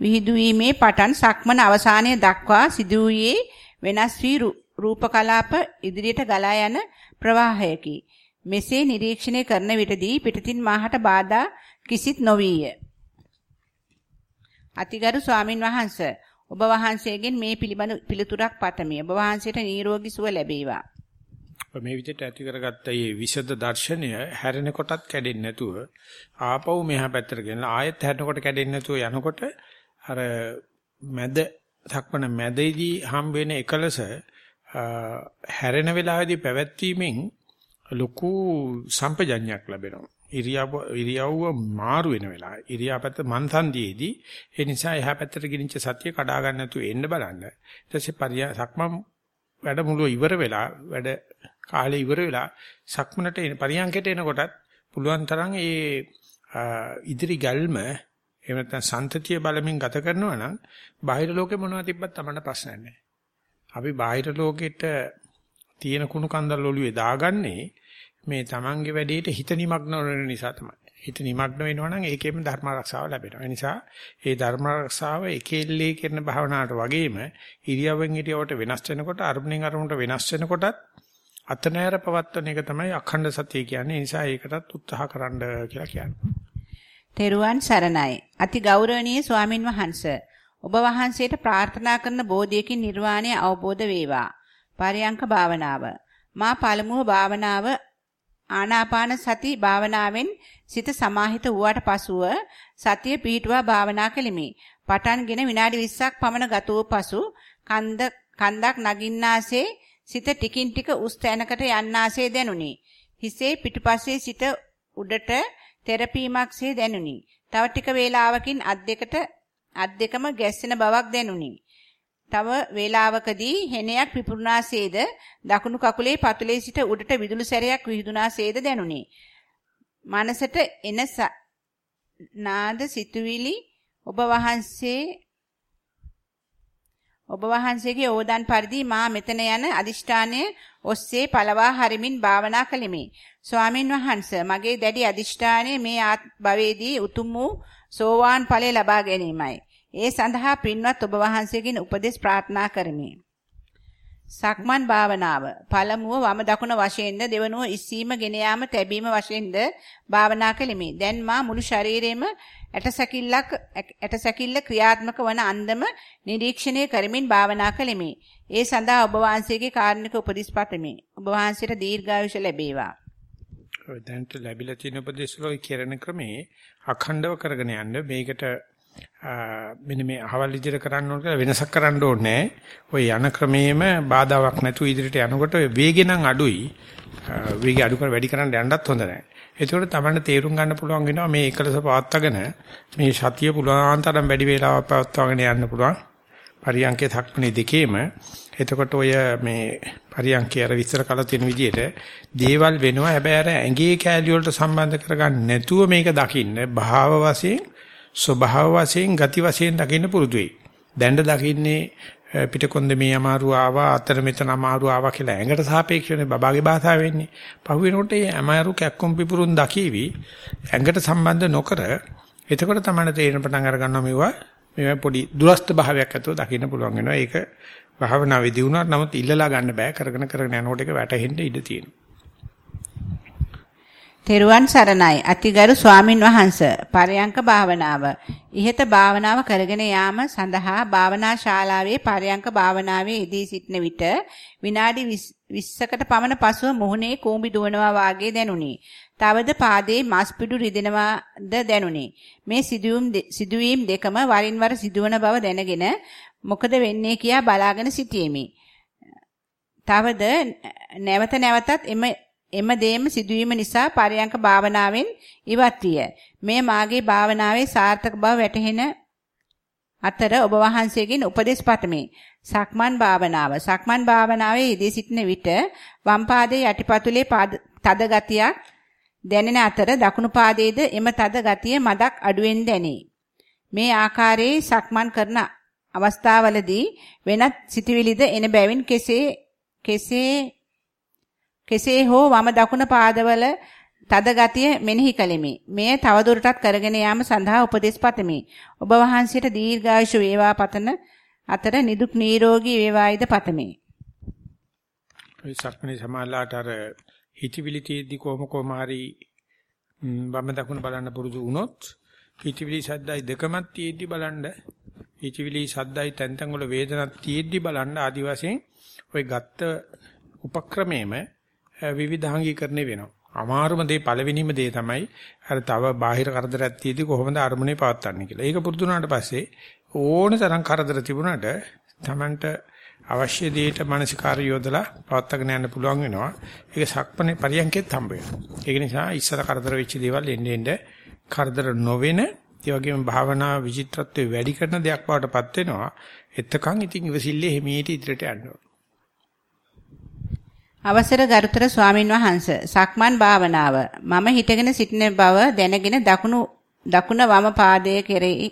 විහිදුවීමේ පටන් සක්මන අවසානයේ දක්වා සිදු වූයේ වෙනස් වී රූප කලාප ඉදිරියට ගලා යන ප්‍රවාහයකි. මෙසේ නිරීක්ෂණය කරන විටදී පිටතින් මාහට බාධා කිසිත් නොවිය. අතිගරු ස්වාමින් වහන්සේ ඔබ වහන්සේගෙන් මේ පිළිබඳ පිළිතුරක් පතමි. ඔබ වහන්සේට නිරෝගී සුව ලැබේවා. මේ විදිහට ඇති කරගත්ත මේ විෂද දර්ශනය හැරෙන කොටත් කැඩෙන්නේ නැතුව ආපහු මෙහා පැත්තට ගෙනලා ආයෙත් හැරෙනකොට කැඩෙන්නේ නැතුව යනකොට අර මැද සක්මණ මැදේදී හම් වෙන එකලස හැරෙන වෙලාවේදී පැවැත්වීමෙන් ලොකු සම්පජඤ්ඤයක් ලැබෙනවා. ඉරියව්ව ඉරියව්ව මාරු වෙන වෙලාව. ඉරියාපත මන්තන්දීදී ඒ නිසා එහා පැත්තට ගිනිච්ච සතිය කඩා ගන්න නැතුව එන්න බලන්න. ඊට පස්සේ පරිය සක්මන් වැඩමුළුව ඉවර වෙලා වැඩ කාලේ ඉවර වෙලා සක්මනට එන පරියන්කයට එනකොටත් පුළුවන් තරම් ඒ ඉදිරි ගල්ම එහෙම නැත්නම් සන්තතිය බලමින් ගත කරනවා නම් බාහිර ලෝකේ මොනවද තිබ්බත් තමයි ප්‍රශ්නයක් නැහැ. අපි බාහිර ලෝකෙට තියෙන කුණු කන්දල් ඔළුවේ දාගන්නේ මේ Tamange වැඩේට හිත නිමග්න වෙන නිසා තමයි. හිත නිමග්න වෙනවා නම් ඒකෙම ධර්ම ආරක්ෂාව ලැබෙනවා. ඒ නිසා ඒ ධර්ම ආරක්ෂාව එකෙල්ලේ කරන භාවනාවට වගේම ඉරියව්වෙන් ඉරියවට වෙනස් වෙනකොට අරුණෙන් අරුණට වෙනස් වෙනකොටත් අතනෑර පවත්වන එක තමයි අඛණ්ඩ සතිය කියන්නේ. ඒ නිසා ඒකටත් උත්සාහ කරන්න කියලා කියන්නේ. තෙරුවන් සරණයි. අති ගෞරවනීය ස්වාමින් වහන්සේ ඔබ වහන්සේට ප්‍රාර්ථනා කරන බෝධියකින් නිර්වාණය අවබෝධ වේවා. පරයන්ක භාවනාව. මා පළමුව භාවනාව ආනාපාන සති භාවනාවෙන් සිත සමාහිත වූාට පසුව සතිය පිහිටුවා භාවනා කෙලිමි. පටන්ගෙන විනාඩි 20ක් පමණ ගත වූ පසු කන්ද කන්දක් නගින්නාසේ සිත ටිකින් ටික උස් තැනකට යන්නාසේ දැනුනි. හිසේ පිටුපස්සේ සිට උඩට තෙරපීමක්සේ දැනුනි. තව ටික වේලාවකින් අත් දෙකට අත් දෙකම ගැස්සෙන බවක් දැනුනි. තව වේලාවකදී හෙනයක් පිපුරුනාසේද දකුණු කකුලේ පතුලේ සිට උඩට විදුලි සැරයක් විහිදුනාසේද දැනුනි. මනසට එන නාද සිතුවිලි ඔබ වහන්සේ ඔබ වහන්සේගේ ඕදන් පරිදි මා මෙතන යන අදිෂ්ඨානය ඔස්සේ පළවා හරිමින් භාවනා කළෙමි. ස්වාමින් වහන්සේ මගේ දැඩි අදිෂ්ඨානය මේ ආත් භවයේදී උතුම් වූ සෝවාන් ඵලය ලබා ගැනීමයි. ඒ සඳහා පින්වත් ඔබ වහන්සේගෙන් උපදෙස් ප්‍රාර්ථනා කරමි. සක්මන් භාවනාව පළමුව වම දකුණ වශයෙන්ද දෙවනුව ඉස්සීම ගෙන යාම තැබීම වශයෙන්ද භාවනා කළෙමි. දැන් මා මුළු ශරීරෙම ඇටසැකිල්ලක් ඇටසැකිල්ල ක්‍රියාත්මක වන අන්දම නිරීක්ෂණය කරමින් භාවනා කළෙමි. ඒ සඳහා ඔබ වහන්සේගේ කාරුණික උපදෙස් පතමි. ඔබ වහන්සේට දීර්ඝායුෂ ලැබේවා. දැන්ට ලැබිලා තියෙන උපදෙස් වල කිරණ ක්‍රමේ අඛණ්ඩව කරගෙන යන්න මේකට මෙන්න මේ අහවල් විදිහට කරන්න ඕන කියලා වෙනසක් කරන්න ඕනේ ඔය යන ක්‍රමේම බාධාවක් නැතුව ඉදිරියට යනකොට වේගෙ නම් අඩුයි. වේගය අඩු කර වැඩි කරන්න යන්නත් හොඳ නැහැ. ඒකෝට තමයි තේරුම් ගන්න පුළුවන් වෙනවා මේ එකලස පවත්වාගෙන මේ සතිය පුළුවන් තරම් වැඩි වේලාවක් පවත්වාගෙන යන්න පුළුවන්. පරියන්කේ ධක්මනේ දෙකේම එතකොට ඔය මේ පරියන්කේ අර විස්තර කළ තියෙන විදිහට දේවල් වෙනවා හැබැයි අර ඇඟේ කැලිය වලට සම්බන්ධ කරගන්න නැතුව මේක දකින්න භාව වශයෙන් ස්වභාව වශයෙන් ගති වශයෙන් දකින්න පුරුදු වෙයි. දැඬ දකින්නේ පිටකොන්ද මේ අමාරු ආවා අතර මෙතන අමාරු ආවා කියලා ඇඟට සාපේක්ෂවනේ බබාගේ භාෂාව වෙන්නේ. පහුවෙනකොට මේ අමාරු කැක්කුම් පිපුරුන් දකීවි ඇඟට සම්බන්ධ නොකර එතකොට තමයි තේරෙන පටන් අර ගන්නවා මේවා මේවා පොඩි දුරස්ත භාවයක් ඇතුව දකින්න පුළුවන් වෙනවා. ඒක භාවනාවේදී වුණාට නමුත් ඉල්ලලා ගන්න බෑ කරගෙන කරගෙන යනකොට ඒක වැටහෙන්න ඉඩ තියෙනවා. තෙරුවන් සරණයි අතිගරු ස්වාමින් වහන්ස පරයන්ක භාවනාව. ඉහත භාවනාව කරගෙන යාම සඳහා භාවනා ශාලාවේ පරයන්ක භාවනාවේ යෙදී සිටන විට විනාඩි 20කට පමණ පසුව මුහුණේ කූඹි දුවනවා වාගේ දැනුනි. තවද පාදයේ මස් පිඩු රිදෙනවාද දැනුනි. මේ සිදුවීම් දෙකම වරින් වර සිදුවන බව දැනගෙන මොකද වෙන්නේ කියා බලාගෙන සිටියෙමි. තවද නැවත නැවතත් එම එම දේම සිදුවීම නිසා පරයන්ක භාවනාවෙන් ඉවත් විය. මේ මාගේ භාවනාවේ සාර්ථක බව වැටහෙන අතර ඔබ වහන්සේගෙන් උපදෙස් පතමි. සක්මන් භාවනාව. සක්මන් භාවනාවේ යෙදී සිටින විට වම් පාදයේ යටිපතුලේ තද ගතියක් දැනෙන අතර දකුණු පාදයේද එම තද ගතිය මදක් අඩුවෙන් දැනේ. මේ ආකාරයේ සක්මන් කරන අවස්ථාවලදී වෙනත් සිතුවිලිද එන බැවින් කෙසේ කෙසේ කෙසේ හෝ වම දකුණ පාදවල තද ගතිය මෙනෙහි කළෙමි. මෙය තවදුරටත් කරගෙන යාම සඳහා උපදෙස් පතමි. ඔබ වහන්සේට දීර්ඝායුෂ වේවා පතන අතර නිදුක් නිරෝගී වේවායිද පතමි. ඔය සක්මණේ සමාලාට අර හිතවිලි තියෙද්දි කොහොම කොහම හරි වම දකුණ බලන්න පුරුදු වුණොත් හිතවිලි සද්දයි දෙකමත් තියෙද්දි බලන්න හිතවිලි සද්දයි තැන් තැන් වල වේදනක් තියෙද්දි බලන්න ආදි වශයෙන් ওই ගත්ත උපක්‍රමයේම විවිධාංගීකරණය වෙනවා. අමාරුම දේ පළවෙනිම දේ තමයි අර තව බාහිර කරදරයක් තියදී කොහොමද අරමුණේ පවත්වන්නේ කියලා. ඒක පුරුදු වුණාට පස්සේ ඕන තරම් කරදර තිබුණාට Tamanට අවශ්‍ය දෙයට මානසිකාර්ය යොදලා පවත්වාගෙන යන්න පුළුවන් වෙනවා. ඒක සක්පනේ පරියන්කෙත් හම්බ වෙනවා. ඒක නිසා ඉස්සර කරදර වෙච්ච දේවල් එන්නේ එන්නේ කරදර නොවෙන ඒ වගේම භාවනා විචිත්‍රත්වයේ වැඩි කරන දෙයක් වඩටපත් වෙනවා. එතකන් ඉතින් ඉවසිල්ලේ හිමීට ඉදිරියට යන්න ඕන. අවසර ගරුතර ස්වාමින් වහන්ස සක්මන් භාවනාව මම හිටගෙන සිටින බව දැනගෙන දකුණු දකුණ වම පාදයේ කෙරෙහි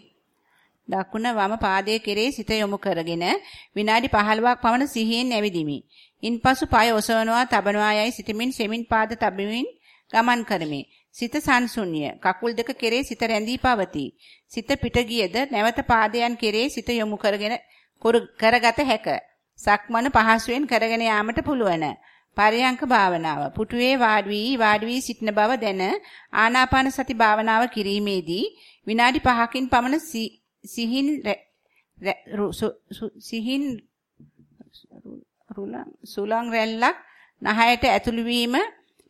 දකුණ වම පාදයේ කෙරෙහි සිත යොමු කරගෙන විනාඩි 15ක් පමණ සිහියෙන් ඇවිදිමි. ඉන්පසු පාය ඔසවනවා තබනවා යයි සිතමින් සෙමින් පාද තබමින් ගමන් කරමි. සිත සංසුන්්‍ය කකුල් දෙක කෙරේ සිත රැඳී පවතී. සිත පිට ගියද නැවත පාදයන් කෙරේ සිත යොමු කරගෙන කරගත හැක. සක්මන පහසුවෙන් කරගෙන යාමට පුළුවන්. පරයන්ක භාවනාව. පුටුවේ වාඩි වී වාඩි වී සිටින බව දැන ආනාපාන සති භාවනාව කිරීමේදී විනාඩි 5කින් පමණ සිහින් සිහින් සුලං රැල්ලක් නහයට ඇතුළු වීම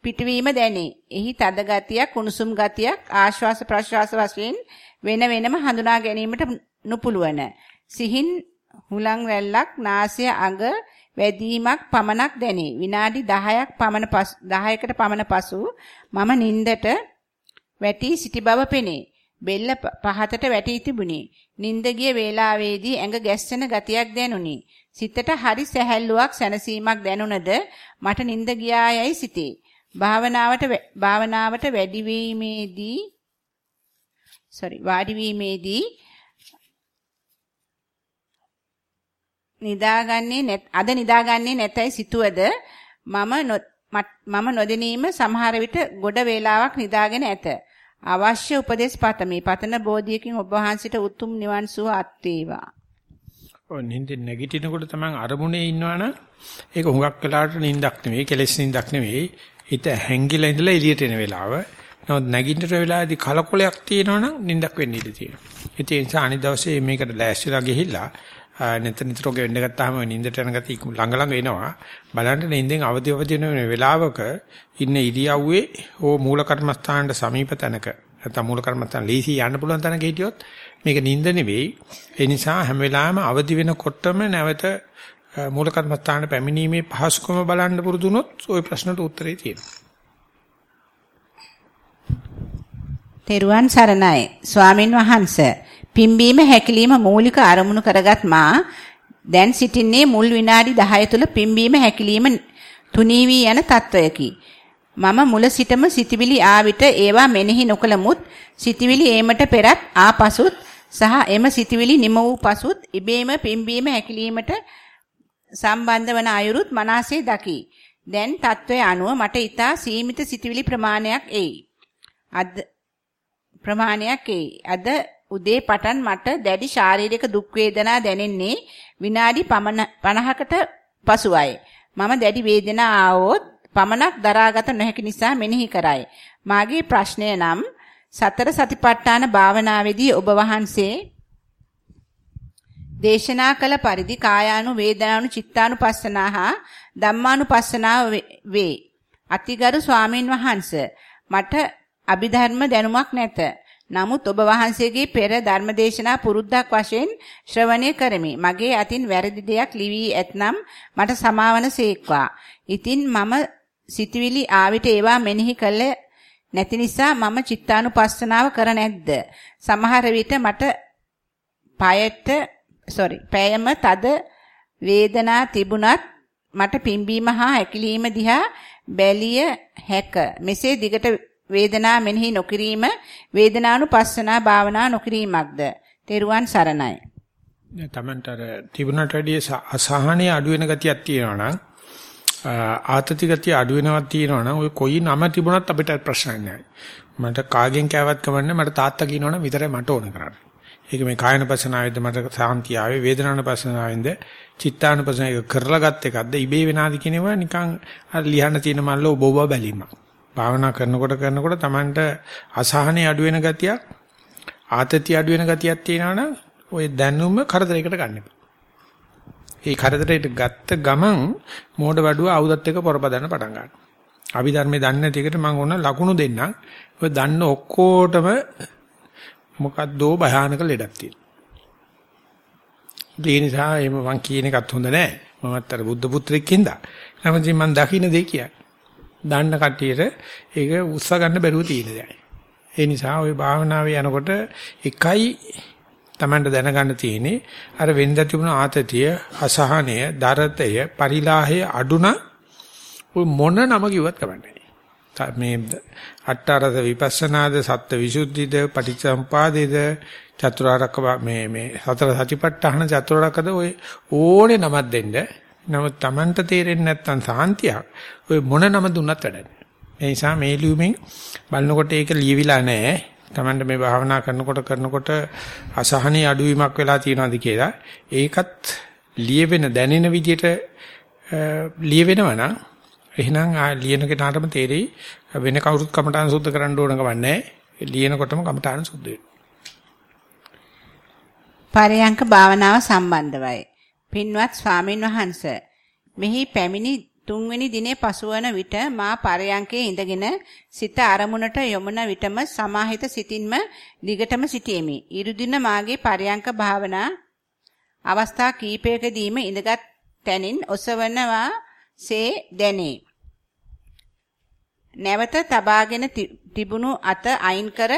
පිටවීම දැනේ. එහි තද ගතියක්, කුණුසුම් ගතියක් ආශ්වාස ප්‍රශ්වාස වශයෙන් වෙන වෙනම හඳුනා ගැනීමට නොපුළුවන. සිහින් හුලං රැල්ලක් නාසය අග වැදීමක් පමණක් දැනේ. විනාඩි 10ක් පමණ 10කට පමණ පසු මම නින්දට වැටි සිටි බව පෙනේ. බෙල්ල පහතට වැටී තිබුණේ. නින්ද ගිය වේලාවේදී ඇඟ ගැස්සෙන ගතියක් දැනුනි. සිතට හරි සැහැල්ලුවක් සැනසීමක් දැනුණද මට නින්ද ගියායයි සිතේ. භාවනාවට භාවනාවට වැඩි වීමේදී sorry වාඩි වීමේදී නිදාගන්නේ නැත් අද නිදාගන්නේ නැතයි සිතුවද මම මම නොදැනීම සමහර විට ගොඩ වේලාවක් නිදාගෙන ඇත. අවශ්‍ය උපදෙස් පතමි. පතන බෝධියකින් ඔබ වහන්සේට උතුම් නිවන් සුව අත් වේවා. ඔය නිින්ද නැගිටිනකොට තමයි අරමුණේ ඉන්නවනම් ඒක හුඟක් වෙලාවට නිින්දක් නෙවෙයි කෙලෙස් නිින්දක් නෙවෙයි. හිත හැංගිලා ඉඳලා එළියට එන වෙලාව. නමුත් නැගිටින වෙලාවේදී කලකොලයක් තියෙනවනම් නිින්දක් වෙන්න ඉඩ තියෙනවා. ඒ නිසා අනිත් දවසේ මේකට ලෑස්තිලා ගිහිල්ලා නිතර නිතර ඔගේ වෙන්න ගත්තාම නිින්දට යන ගතිය ළඟ ළඟ එනවා. බලන්න නිින්දෙන් අවදි අවදි වෙන වෙලාවක ඉන්න ඉරියව්වේ ඕ මූල කර්මස්ථානට සමීප තැනක නැත්නම් මූල කර්මස්ථාන ලීසි යන්න පුළුවන් තැනක හිටියොත් මේක නිින්ද නෙවෙයි. ඒ නිසා හැම වෙලාවෙම අවදි වෙනකොටම නැවත මූල කර්මස්ථානට පැමිණීමේ පහසුකම බලන්න පුරුදු වුණොත් ওই ප්‍රශ්නට උත්තරේ තියෙනවා. තෙරුවන් සරණයි ස්වාමින් වහන්සේ පිම්බීම හැකිලිම මූලික අරමුණු කරගත් මා දැන් සිටින්නේ මුල් විනාඩි 10 තුල පිම්බීම හැකිලිම තුනී වී යන තත්වයකි. මම මුල සිටම සිටිවිලි ආවිට ඒවා මෙනෙහි නොකලමුත් සිටිවිලි ඒමට පෙරත් ආපසුත් සහ එම සිටිවිලි නිම වූ පසුත් ඉබේම පිම්බීම හැකිලීමට සම්බන්ධ වන අයුරුත් මනසේ දකි. දැන් తත්වයේ අනුව මට ඊටා සීමිත සිටිවිලි ප්‍රමාණයක් එයි. අද ප්‍රමාණයක් එයි. අද උදේ පටන් මට දැඩි ශාරීරික දුක් වේදනා දැනෙන්නේ විනාඩි 50කට පසුවයි. මම දැඩි වේදනා ආවොත් පමණක් දරාගත නොහැකි නිසා මෙනෙහි කරයි. මාගේ ප්‍රශ්නය නම් සතර සතිපට්ඨාන භාවනාවේදී ඔබ වහන්සේ දේශනා කළ පරිදි කායානු වේදනානු චිත්තානුපස්සනා හා ධම්මානුපස්සනාව වේ. අතිගරු ස්වාමින් වහන්සේ මට අභිධර්ම දැනුමක් නැත. නමුත් ඔබ වහන්සේගේ පෙර ධර්මදේශනා පුරුද්දක් වශයෙන් ශ්‍රවණය කරමි. මගේ අතින් වැරදි දෙයක් ලිවී ඇතනම් මට සමාවන සේක්වා. ඉතින් මම සිතවිලි ආවිත ඒවා මෙනෙහි කළ නැති නිසා මම චිත්තානුපස්සනාව කර නැද්ද? සමහර විට මට පයට sorry පෑයම තද වේදනා තිබුණත් මට පිම්බීම හා හැකිලිම දිහා බැලිය හැක. මෙසේ දිගට වේදනා මෙනෙහි නොකිරීම වේදනානුපස්සනා භාවනා නොකිරීමක්ද තෙරුවන් සරණයි. තමන්ට අර තිබුණට වැඩිය අසහනය අඩු වෙන ගතියක් තියෙනවා නම් ආතති ගතිය අඩු වෙනවක් තියෙනවා නම් ඔය කොයි නම තිබුණත් අපිට ප්‍රශ්නයක් නැහැ. මට කාගෙන් කෑවත් කමන්නේ මට තාත්තා කියනවනම් විතරයි මට ඕන කරන්නේ. ඒක මේ කායනපසනාවේද මට සාන්තිය ආවේ වේදනානුපසනාවෙන්ද චිත්තානුපසනාව කරලා ගත් එකක්ද ඉබේ වෙනාද කියනවා නිකන් අර ලියන්න තියෙන මල්ල ඔබ ඔබ බැලීමක්. භාවනා කරනකොට කරනකොට Tamanට අසහනෙ අඩු වෙන ගතියක් ආතතිය අඩු වෙන ගතියක් තියෙනවනම් ওই දැනුම කරදරයකට ගන්න එපා. ඒ කරදරයට ගත්ත ගමන් මෝඩ වඩුව ආයුධත් එක්ක පොරපදන්න පටන් ගන්නවා. අභිධර්මයේ දන්නේ නැති එකට මම ඕන ලකුණු දෙන්නම්. ඔය දන්න ඔක්කොටම මොකද්දෝ භයානක ලෙඩක් තියෙනවා. ඒ නිසා එහෙම මං කියන එකත් හොඳ නෑ. මමත් අර බුද්ධ පුත්‍රෙක් හින්දා. නමුත් මම දකින්න දෙය කියන්නේ. දන්න කට්ටියට ඒක උස්සා ගන්න බැරුව තියෙන දැන්. ඒ නිසා ওই භාවනාවේ යනකොට එකයි Tamanට දැනගන්න තියෙන්නේ අර වෙනද තිබුණ ආතතිය, අසහනය, දරතය, පරිලාහය අඩුණ ඔය මොන නම කිව්වත් කමන්නේ. මේ අට්ඨාරස විපස්සනාද සත්ත්ව විසුද්ධිද පටිච්චසම්පාදේද චතුරාර්යක මේ මේ සතර සතිපට්ඨාන චතුරාර්යකද ඔය ඕනේ නමක් දෙන්න නමුත් Tamanට තේරෙන්නේ නැත්නම් සාන්තියක් ඔය මොන නම දුන්නත් වැඩන්නේ. ඒ නිසා මේ ලියුමෙන් බලනකොට ඒක ලියවිලා නැහැ. Tamanට මේ භාවනා කරනකොට කරනකොට අසහනී අඩුවීමක් වෙලා තියෙනවාද කියලා ඒකත් ලියවෙන දැනෙන විදිහට ලියවෙනවා නම් එහෙනම් ආ ලියන කෙනාටම තේරෙයි වෙන කවුරුත් කමටහන් සුද්ධ කරන්න ඕන කම නැහැ. ලියනකොටම කමටහන් සුද්ධ වෙනවා. පරයන්ක භාවනාව සම්බන්ධවයි. පින්වත් ස්වාමින් වහන්ස මෙහි පැමිණි තුන්වෙනි දිනේ පසුවන විට මා පරයන්කේ ඉඳගෙන සිත අරමුණට යොමුන විටම සමාහිත සිතින්ම දිගටම සිටීමි. ඉරුදින මාගේ පරයන්ක භාවනා අවස්ථා කීපයකදීම ඉඳගත් තැනින් ඔසවනවා සේ දැනේ. නැවත තබාගෙන තිබුණු අත අයින් කර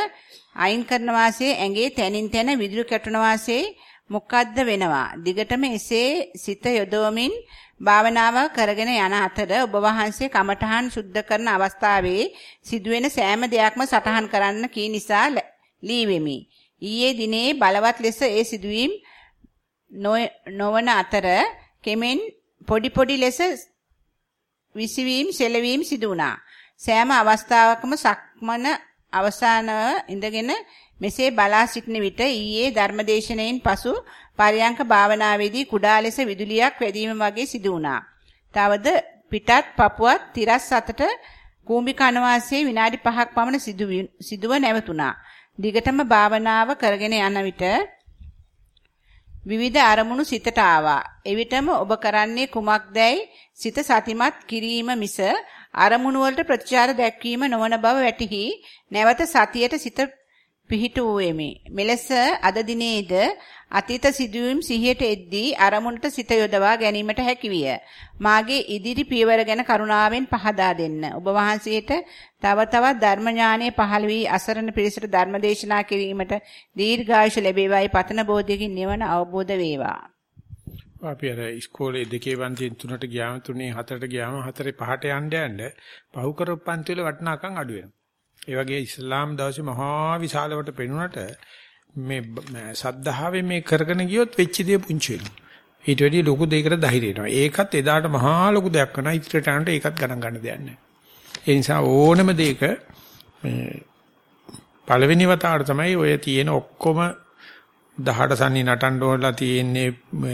අයින් කරන වාසේ ඇඟේ තැනින් තැන විදුලි කැටුන වාසේ මොකද්ද වෙනවා. දිගටම එසේ සිත යොදවමින් භාවනාව කරගෙන යන අතර ඔබ වහන්සේ කමඨහන් සුද්ධ කරන අවස්ථාවේ සිදුවෙන සෑම දෙයක්ම සටහන් කරන්න කී නිසා ලීවෙමි. ඊයේ දිනේ බලවත් ලෙස ඒ සිදුවීම් නොවන අතර කෙමෙන් පොඩි පොඩි ලෙස විසිවීම් සෙලවීම් සිදු වුණා. සෑම අවස්ථාවකම සක්මන අවසානව ඉඳගෙන මෙසේ බලා සිටින විට ඊයේ ධර්මදේශනයෙන් පසු පරයන්ක භාවනාවේදී කුඩා ලෙස විදුලියක් වැදීම වගේ සිදු වුණා. තවද පිටත් පපුවත් තිරස් අතට කූඹි කනවාසේ විනාඩි 5ක් පමණ සිදුව නැවතුණා. දිගටම භාවනාව කරගෙන යන විට විවිධ අරමුණු සිතට ආවා. එවිටම ඔබ කරන්නේ කුමක්දයි සිත සතිමත් කිරීම මිස අරමුණු වලට ප්‍රතිචාර දැක්වීම නොවන බව වැටහි නැවත සතියට සිත පිහිටුවෙමි. මෙලෙස අද දිනේද අතීත සිදුවීම් සිහියට එද්දී අරමුණට සිත යොදවා ගැනීමට හැකියිය. මාගේ ඉදිරි පියවර ගැන කරුණාවෙන් පහදා දෙන්න. ඔබ වහන්සේට තව තවත් ධර්ම ඥානයේ පහළ වී අසරණ පිරිසට ධර්ම දේශනා කිරීමට දීර්ඝායුෂ ලැබේවායි පතන බෝධියකින් නිවන අවබෝධ වේවා. අපි අර ඉස්කෝලේ දෙකේ පන්තියෙන් තුනට ගියාම තුනේ හතරට ගියාම හතරේ පහට යන්න යන්න පහු කරපු පන්ති වල වටිනාකම් අඩු වෙනවා. ඒ වගේ ඉස්ලාම් දවසේ මහා විශාලවට පෙනුනට මේ සද්ධාවේ මේ කරගෙන ගියොත් වෙච්ච දේ පුංචි වෙනවා. ඊට වැඩිය ලොකු දෙයකට ධෛර්ය එනවා. ඒකත් එදාට මහා ලොකු දෙයක් කරනවා. ඉතිරට යනට ඒකත් ගණන් ගන්න දෙයක් නැහැ. ඒ නිසා ඕනම දෙයක මේ පළවෙනි වතාවට තමයි ඔය තියෙන ඔක්කොම 18 සන්නි නටන්න ඕනලා තියෙන්නේ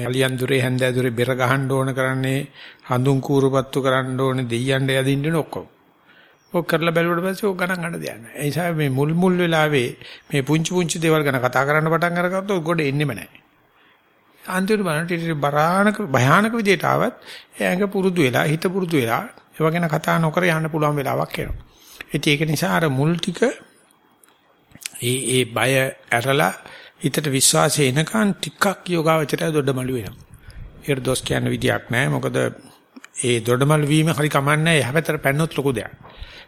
අලියන්දුරේ හැන්දෑදුරේ බෙර ගහන්න ඕන කරන්නේ හඳුන් කූරුපත්තු කරන්න ඕනේ දෙයියන්ට යදින්න ඕන ඔක්කොම. ඔක් කරලා බැලුවට පස්සේ ඔක් ගණන් ගන්න දෙයක් නැහැ. ඒ නිසා මේ මුල් මුල් වෙලාවේ මේ පුංචි පුංචි දේවල් ගැන කතා කරන්න පටන් අරගත්තොත් ගොඩ එන්නෙම නැහැ. අන්තිමට බලන්න ටික බරාණක භයානක විදියට ආවත් ඇඟ පුරුදු වෙලා හිත පුරුදු වෙලා ඒව ගැන කතා නොකර යන්න පුළුවන් වෙලාවක් එනවා. ඒක නිසා අර මුල් ටික ඒ ඒ බය ඇරලා හිතට විශ්වාසය එනකන් ටිකක් යෝගාවචරය දොඩමළු වෙනවා. ඒකට දොස් කියන්න විදියක් නැහැ. මොකද ඒ දොඩමළු වීම හරි කමන්නේ නැහැ. හැබැයි පැන්නොත් ලොකු දෙයක්.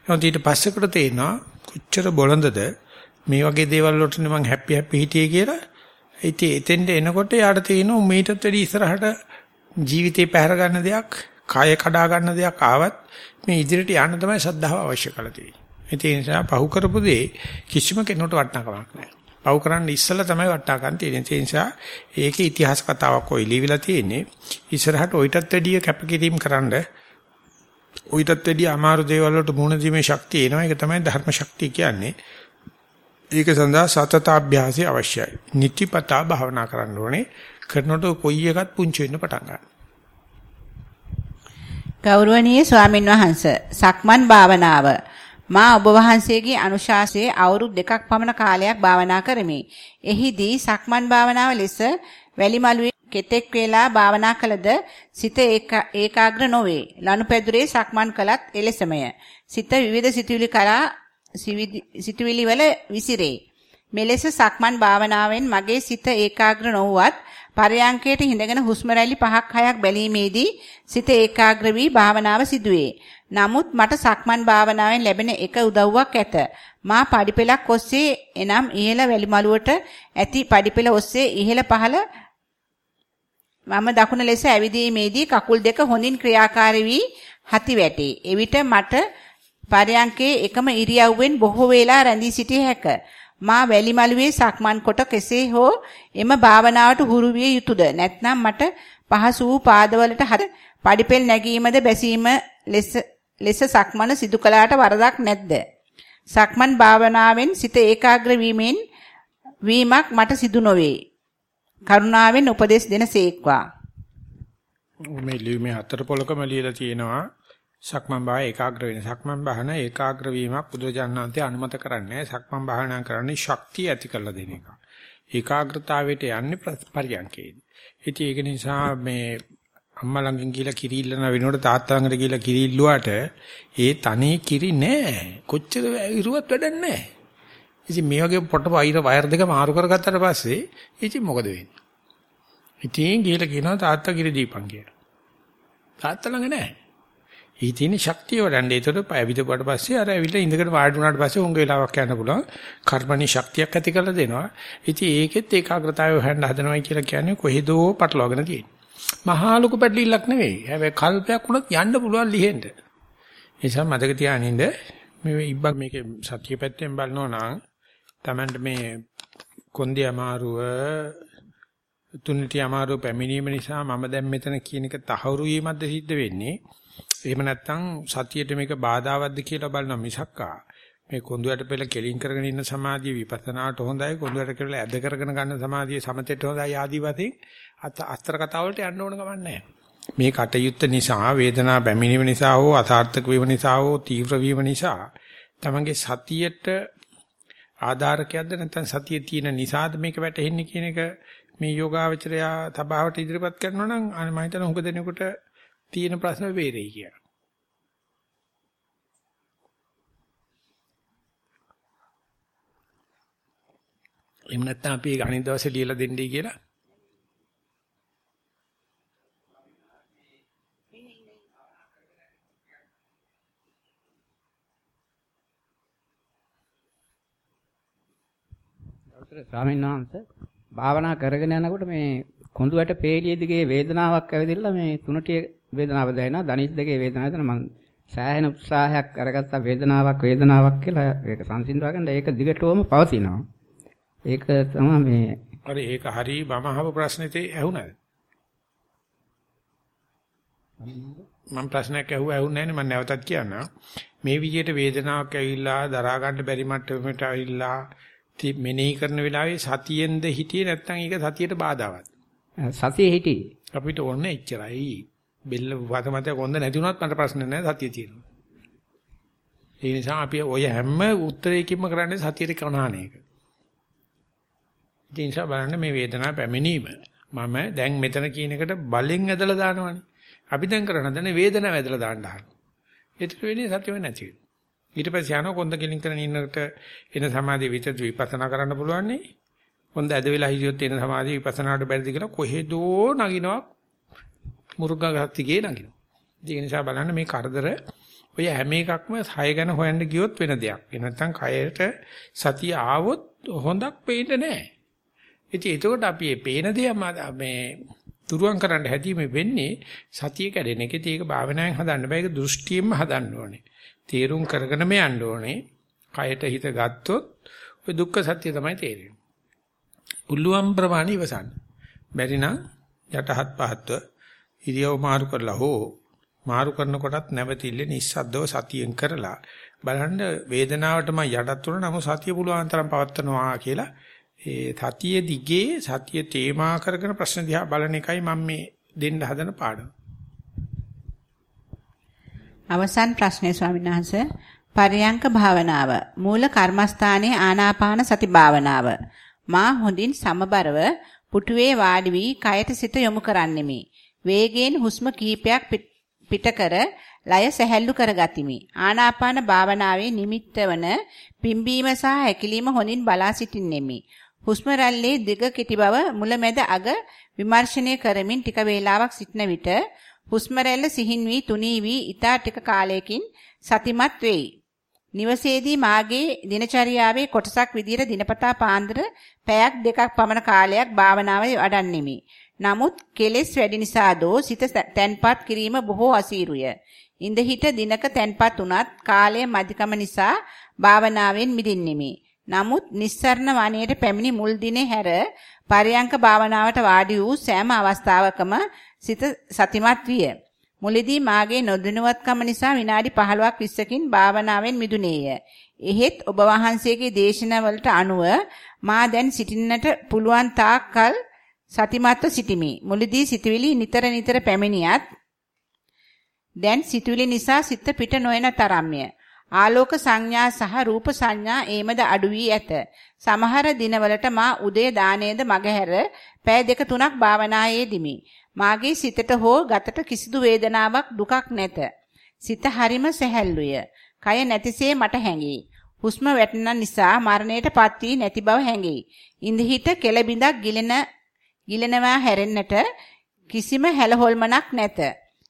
නමුත් ඊට පස්සෙකට තේනවා කොච්චර බොළඳද මේ වගේ දේවල් වලට මම හැපි හැපි හිටියේ කියලා. ඉතින් එතෙන්ට එනකොට යාට තේිනවා මේටත් වැඩි ඉස්සරහට ජීවිතේ පැහැර ගන්න දෙයක්, කාය කඩා ගන්න දෙයක් ආවත් මේ ඉදිරියට යන්න තමයි ශ්‍රද්ධාව අවශ්‍ය කරලා තියෙන්නේ. ඒ නිසා පහු කරපු දේ කිසිම කෙනෙකුට වටිනාකමක් නැහැ. පව් කරන්න ඉස්සලා තමයි වටා ගන්න තියෙන්නේ. ඒ නිසා ඒකේ ඉතිහාස කතාවක් ඔය ලියවිලා තියෙන්නේ. ඉස්සරහට ඔయితත් වැඩිය කැපකිරීම කරන්න ඔయితත් වැඩිය අමාරු දේවල් වලට මුහුණ දීමේ ශක්තිය එනවා. ඒක තමයි ධර්ම ශක්තිය කියන්නේ. ඒක සඳහා සතතාභ්‍යාසය අවශ්‍යයි. නිතිපතා භාවනා කරන්න ඕනේ. කරනකොට කොයි එකත් පුංචි වෙන්න පටන් ගන්නවා. ගෞරවනීය ස්වාමින් වහන්සේ සක්මන් භාවනාව මා ඔබ වහන්සේගේ අනුශාසනයේ අවුරුදු දෙකක් පමණ කාලයක් භාවනා කරමි. එහිදී සක්මන් භාවනාව ලෙස වැලිමලුවේ කෙතෙක් වේලා භාවනා කළද සිත ඒකාග්‍ර නොවේ. ලනුපැදුරේ සක්මන් කළත් එලෙසමය. සිත විවිධ සිතුවිලි කරා සිතුවිලි වල විසිරේ. මෙලෙස සක්මන් භාවනාවෙන් මගේ සිත ඒකාග්‍ර නොවුවත් පරයන්කයට හිඳගෙන හුස්ම රැලි 5ක් 6ක් බැලීමේදී සිත ඒකාග්‍ර වී භාවනාව සිදුවේ. නමුත් මට සක්මන් භාවනාවෙන් ලැබෙන එක උදව්වක් ඇත. මා පඩිපෙලක් ඔස්සේ එනම් ඉහළ වැලිමලුවට ඇති පඩිපෙල ඔස්සේ ඉහළ පහළ මම දකුණ ලෙස ඇවිදීමේදී කකුල් දෙක හොඳින් ක්‍රියාකාරී වී හති වැටේ. එවිට මට පරයන්කේ එකම ඉරියව්වෙන් බොහෝ වේලා රැඳී සිටිය හැක. මා වැලිමලුවේ සක්මන් කොට කෙසේ හෝ එම භාවනාවට හුරු විය යුතුයද? නැත්නම් මට පහසු වූ පාදවලට හද පඩිපෙල් නැගීමද බැසීම ලෙස ලෙස සක්මන සිදු කළාට වරදක් නැද්ද? සක්මන් භාවනාවෙන් සිත ඒකාග්‍ර වීමෙන් වීමක් මට සිදු නොවේ. කරුණාවෙන් උපදෙස් දෙන සේක්වා. මේ ලියුමේ හතර පොලකම ලියලා තියෙනවා සක්මන් භාවය ඒකාග්‍ර වෙන සක්මන් භාවන ඒකාග්‍ර වීමක් බුදුජානනාන්තේ අනුමත කරන්නේ සක්මන් භාවනා කරන්නේ ශක්තිය ඇති කරලා දෙන එක. ඒකාග්‍රතාවයට යන්නේ පරියන්කේදී. ඉතින් ඒක නිසා මේ අම්මා ළඟින් ගිහලා කිරි ඉල්ලන වෙනකොට තාත්තා ළඟට ගිහලා කිරි ඉල්ලුවාට ඒ තනේ කිරි නෑ. කොච්චර ඉරුවත් වැඩක් නෑ. ඉතින් මේ වගේ පොට වෛර වයර් දෙක මාරු කරගත්තට පස්සේ ඉතින් මොකද වෙන්නේ? ඉතින් ගිහලා කියනවා තාත්තා කිරි දීපන් කියලා. තාත්තා ළඟ නැහැ. ඊ තියෙන ශක්තිය වඩන්නේ. ඒතර පැවිදපුවට පස්සේ අර ඇවිල්ලා ඉඳගෙන වාඩි වුණාට පස්සේ උංග වෙලාවක් යන්න පුළුවන්. කර්මණි ශක්තියක් ඇති කරලා දෙනවා. ඉතින් ඒකෙත් ඒකාග්‍රතාවය හොයන්න හදනවයි කියලා කියන්නේ කොහෙදෝ පටලවාගෙන තියෙන්නේ. මහා ලොකු පැටලිල්ලක් නෙවෙයි. හැබැයි කල්පයක් වුණත් යන්න පුළුවන් ලිහෙන්න. ඒ නිසා මතක තියානින්න මේ ඉබ්බක් මේකේ සත්‍ය පැත්තෙන් බලනවා නම් Tamanට මේ කොන්දේ අමාරුව තුනිටි අමාරුව පැමිණීම නිසා මම දැන් මෙතන කියන එක තහවුරු වීමක්ද සිද්ධ වෙන්නේ. එහෙම නැත්නම් සතියට මේක බාධාවත්ද කියලා බලන මිසක්කා මේ කොඳුයට පෙළ කෙලින් කරගෙන ඉන්න සමාධිය විපස්සනාට හොඳයි කොඳුයට කියලා ඇද කරගෙන ගන්න සමාධිය සමතෙට හොඳයි ආදී වශයෙන් අස්තර කතා වලට යන්න ඕන ගමන් නැහැ. මේ කටයුත්ත නිසා වේදනා බැමිණීම නිසා හෝ අසාර්ථක වීම නිසා හෝ තීව්‍ර වීම නිසා තමන්ගේ සතියට ආධාරකයක්ද නැත්නම් සතියේ තියෙන නිසාද මේක වැටෙන්නේ කියන එක මේ යෝගාවචරය තබාවට ඉදිරිපත් කරනවා නම් මම හිතන උඟ දෙනකොට තියෙන ප්‍රශ්න වේරෙයි කියලා. එහෙම නැත්නම් අපි අනිත් දවසේ ලියලා දෙන්නයි කියලා අවසර ස්වාමීන් වහන්සේ භාවනා කරගෙන යනකොට මේ කොඳුයට පේලිය දිගේ වේදනාවක් ඇවිදilla මේ තුනටිය වේදනාව දැනෙනවා දනිස් දෙකේ වේදනාව දැන මම සෑහෙන උත්සාහයක් අරගත්ත වේදනාවක් වේදනාවක් කියලා. ඒක සංසිඳවා ගන්න. ඒක දිගටම පවතිනවා. ඒක තමයි මේ හරි ඒක හරි මම අහපු ප්‍රශ්නෙට ඇහුණාද? මම ප්‍රශ්නයක් ඇහුවා ඇහුන්නේ නැහැ මම නැවතත් කියන්නම්. මේ විදිහට වේදනාවක් ඇවිල්ලා දරා ගන්න බැරි මට්ටමකට ඇවිල්ලා මෙනෙහි කරන වෙලාවේ සතියෙන්ද හිටියේ නැත්නම් ඒක සතියට බාධාවත්. සතියේ හිටියේ. අපිට ඕනේ එච්චරයි. බෙල්ල වත මත කොන්ද නැති වුණත් මට ප්‍රශ්න නැහැ සතිය තියෙනවා. ඒ නිසා අපි ඔය හැම උත්තරයකින්ම කරන්නේ සතියට කනහන එක. ඒ නිසා බලන්න මේ වේදනාව පැමිණීම මම දැන් මෙතන කියන එකට බලෙන් ඇදලා දානවනේ. අපි දැන් කරන දන්නේ වේදනාව ඇදලා දාන්න හදන. ඒතර වෙන්නේ සතිය නැති වෙනවා. ඊට පස්සේ යනවා කොන්ද කෙලින් කරන ඉන්නකට එන සමාධිය විතර විපස්සනා කරන්න පුළුවන් නේ. කොන්ද ඇද වෙලා හිටියොත් එන සමාධිය විපස්සනාට බැරිද කියලා කොහෙදෝ නගිනවා මුරුගා ගහත්තිගේ නගිනවා. ඒක නිසා බලන්න මේ කරදර ඔය හැම එකක්ම සය ගැන හොයන්න ගියොත් වෙන දෙයක්. ඒ නැත්තම් කයට සතිය ආවොත් හොඳක් පේන්නේ නැහැ. ඉතින් එතකොට අපි මේ පේන දේ මේ දුරුවන් කරන්න හැදීමේ වෙන්නේ සතිය කැඩෙන එක. ඒක භාවනාවෙන් හදන්න බෑ. ඒක දෘෂ්ටියෙන්ම හදන්න ඕනේ. තීරුම් කරගෙනම යන්න ඕනේ. කයට හිත ගත්තොත් ඔය දුක්ඛ සත්‍ය තමයි තේරෙන්නේ. පුළුවන් ප්‍රමාණය ඉවසන්න. බැරි නම් යටහත් පහත්ව ඉරියව් මාරු කරලා හෝ මාරු කරනකොටත් නැවතිල්ල නිස්සද්දව සතියෙන් කරලා බලන්න වේදනාවටම යටත් වුණා නමුත් සතිය පුළුවන් තරම් පවත්නවා කියලා ඒ සතිය දිගේ සතිය තේමා කරගෙන ප්‍රශ්න දිහා බලන එකයි මම මේ දෙන්න හදන පාඩම. අවසන් ප්‍රශ්නේ ස්වාමීන් වහන්සේ. පරයන්ක භාවනාව. මූල කර්මස්ථානයේ ආනාපාන සති භාවනාව. මා හොඳින් සමබරව පුටුවේ වාඩි වී කයට සිත යොමු කරන්නෙමි. වේගයෙන් හුස්ම කිහිපයක් පිට කර ලය සැහැල්ලු කරගතිමි. ආනාපාන භාවනාවේ නිමිත්ත වන පිම්බීම සහ හැකිලිම හොඳින් බලා සිටින්නෙමි. හුස්ම රැල්ලේ දිග කෙටි බව මුලැමැද අග විමර්ශනය කරමින් ටික වේලාවක් සිටන විට හුස්ම රැල්ල සිහින් වී තුනී වී ඊතා ටික කාලයකින් සතිමත් වෙයි. නිවසේදී මාගේ දිනචරියාවේ කොටසක් විදියට දිනපතා පාන්දර පැයක් දෙකක් පමණ කාලයක් භාවනාවේ වඩන්නෙමි. නමුත් කෙලෙස් වැඩි නිසා දෝ සිත තැන්පත් කිරීම බොහෝ අසීරුය. ඉඳ හිට දිනක තැන්පත් උනත් කාලය මදිකම නිසා භාවනාවෙන් මිදින්නෙමි. නමුත් නිස්සරණ වනයේට පැමිණි මුල් දිනේ හැර පරයන්ක භාවනාවට වාඩි වූ සෑම අවස්ථාවකම සිත සතිමත් විය. මුලදී මාගේ නොදැනුවත්කම නිසා විනාඩි 15ක් 20කින් භාවනාවෙන් මිදුනේය. එහෙත් ඔබ වහන්සේගේ දේශනාවලට අනුව මා දැන් සිටින්නට පුළුවන් තාක්කල් සතිමත්ව සිටිමි. මුලදී සිතුවිලි නිතර නිතර පැමිණියත් දැන් සිතුවිලි නිසා සිත පිට නොයන තරම්ය. ආලෝක සංඥා සහ රූප සංඥා ඒමද අඩු වී ඇත. සමහර දිනවලට මා උදේ දාණයද මගහැර පෑ දෙක තුනක් භාවනායේදිමි. මාගේ සිතට හෝ ගතට කිසිදු වේදනාවක් දුකක් නැත. සිත හරිම සැහැල්ලුය. කය නැතිසේ මට හැඟේ. හුස්ම වැටෙන නිසා මරණයට පත් වී නැති බව හැඟේ. ඉඳහිට කෙලබිඳක් ගිලෙන ගිලෙනවා හැරෙන්නට කිසිම හැලහොල්මනක් නැත.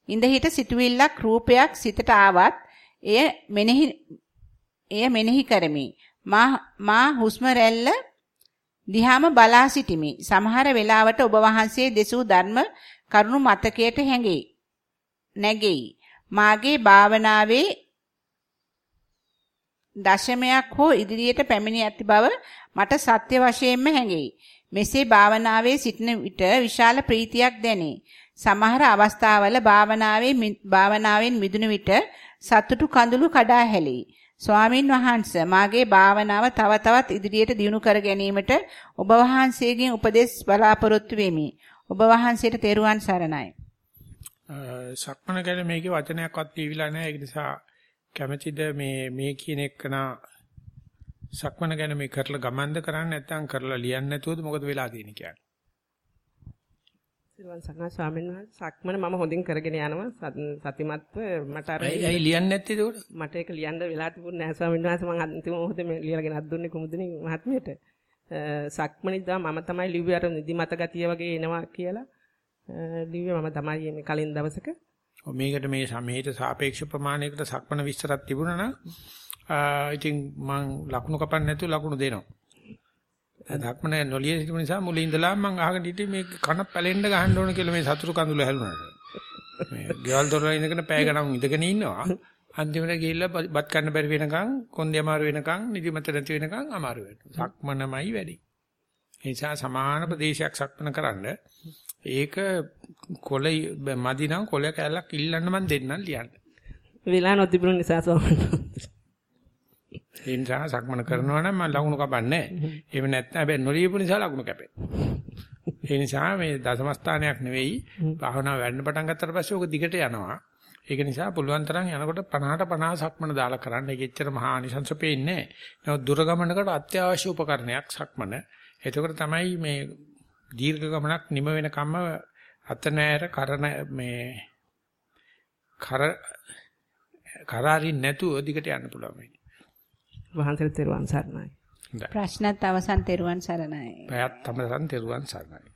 ඉඳ හිට සිටුවිල්ලක් රූපයක් සිතට ආවත් එය මෙනෙහි එය මෙනෙහි කරමි. මා මා හුස්ම රැල්ල දිහාම බලා සිටිමි. සමහර වෙලාවට ඔබ වහන්සේ දෙසූ ධර්ම කරුණු මතකයට හැඟෙයි. නැගෙයි. මාගේ භාවනාවේ දශමයක් හෝ ඉදිරියට පැමිණ ඇති බව මට සත්‍ය වශයෙන්ම හැඟෙයි. මෙසේ භාවනාවේ සිටින විට විශාල ප්‍රීතියක් දැනේ. සමහර අවස්ථාවල භාවනාවේ භාවනාවෙන් මිදුණු විට සතුටු කඳුළු කඩා හැලෙයි. ස්වාමින් වහන්සේ මාගේ භාවනාව තව තවත් ඉදිරියට දියුණු කර ගැනීමට ඔබ වහන්සේගෙන් උපදෙස් බලාපොරොත්තු වෙමි. ඔබ වහන්සේට තෙරුවන් සරණයි. සක්මන ගැන මේකේ වචනයක්වත් කියවිලා නැහැ. ඒ නිසා කැමැතිද මේ මේ කියන එකන සක්මන ගැන මේ කරලා ගමන්ද කරන්නේ නැත්නම් කරලා ලියන්නේ නැතුවද මොකද වෙලා තියෙන්නේ කියන්නේ? සිල්වන් සක්නා ස්වාමීන් වහන්සේ සක්මන මම හොඳින් කරගෙන යනවා සතිමත්ව මට අර ඇයි ලියන්නේ නැත්තේ ඒකට? මට ඒක ලියන්න වෙලා තිබුණේ නැහැ ස්වාමීන් වහන්සේ මම අන්තිම මොහොතේ මේ ලියලාගෙන අද්දුන්නේ කුමුදුනේ මහත්මියට. සක්මනිදා මම තමයි ලිව්වේ අර නිදිමත ගතිය වගේ එනවා කියලා. ලිව්වේ මම තමයි මේ කලින් දවසක. ඔව් මේකට මේ සමේහිත සාපේක්ෂ ප්‍රමාණයකට සක්මන විස්තරයක් තිබුණා නම් ඉතින් මම ලකුණු කපන්න නැතුව ලකුණු දෙනවා. ධක්මන නොලිය සිටු නිසා මුලින් ඉඳලා මම අහගෙන හිටියේ මේ කන පැලෙන්න ගහන්න ඕන කියලා මේ සතුරු කඳුල හැලුණාට. මේ ගෙවල් දොරවල් ඉඳගෙන පැය ගණන් ඉඳගෙන ඉන්නවා. අන්තිමට ගිහිල්ලා බත් කන්න බැරි වෙනකන් කොන්දේ අමාරු වෙනකන් නිදිමත නැති වෙනකන් අමාරු වෙනවා. සක්මනමයි වැඩි. ඒ නිසා සමාන ප්‍රදේශයක් සක්මන කරන්න ඒක කොළ මදි නම් කොළ කැලක් ඉල්ලන්න මන් දෙන්නම් ලියන්න. වෙලා නොතිබුණු නිසා ස්වාමීන් ඒ නිසා සක්මන කරනවා නම් මම ලකුණු කපන්නේ නැහැ. එහෙම නැත්නම් හැබැයි නොලියපු නිසා ලකුණු කැපේ. ඒ නිසා මේ දසම ස්ථානයක් නෙවෙයි භාවනාව වැඩන පටන් ගත්තට පස්සේ ඕක දිගට යනවා. ඒක නිසා පුළුවන් තරම් යනකොට 50ට 50 සක්මන දාලා කරන්න. ඒක එච්චර මහා අනිසංස පේන්නේ නැහැ. නමුත් දුර ගමනකට අත්‍යවශ්‍ය උපකරණයක් සක්මන. එතකොට තමයි මේ දීර්ඝ ගමනක් නිම වෙනකම්ම අත නෑර කරන මේ කර කරාරින් නැතුව දිගට යන්න පුළුවන් වෙන්නේ. වහන්සේට තෙරුවන් සරණයි. ප්‍රශ්නත් අවසන් තෙරුවන් සරණයි. පැයත් තමසන් තෙරුවන් සරණයි.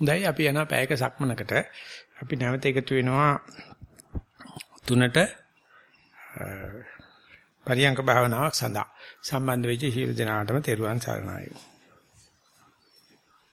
දැන් අපි යනවා පැයක සක්මනකට. අපි නැවත එකතු වෙනවා තුනට පරියංක භාවනාවක් සඳහා සම්බන්ධ වෙච්ච සියලු දෙනාටම තෙරුවන් සරණයි.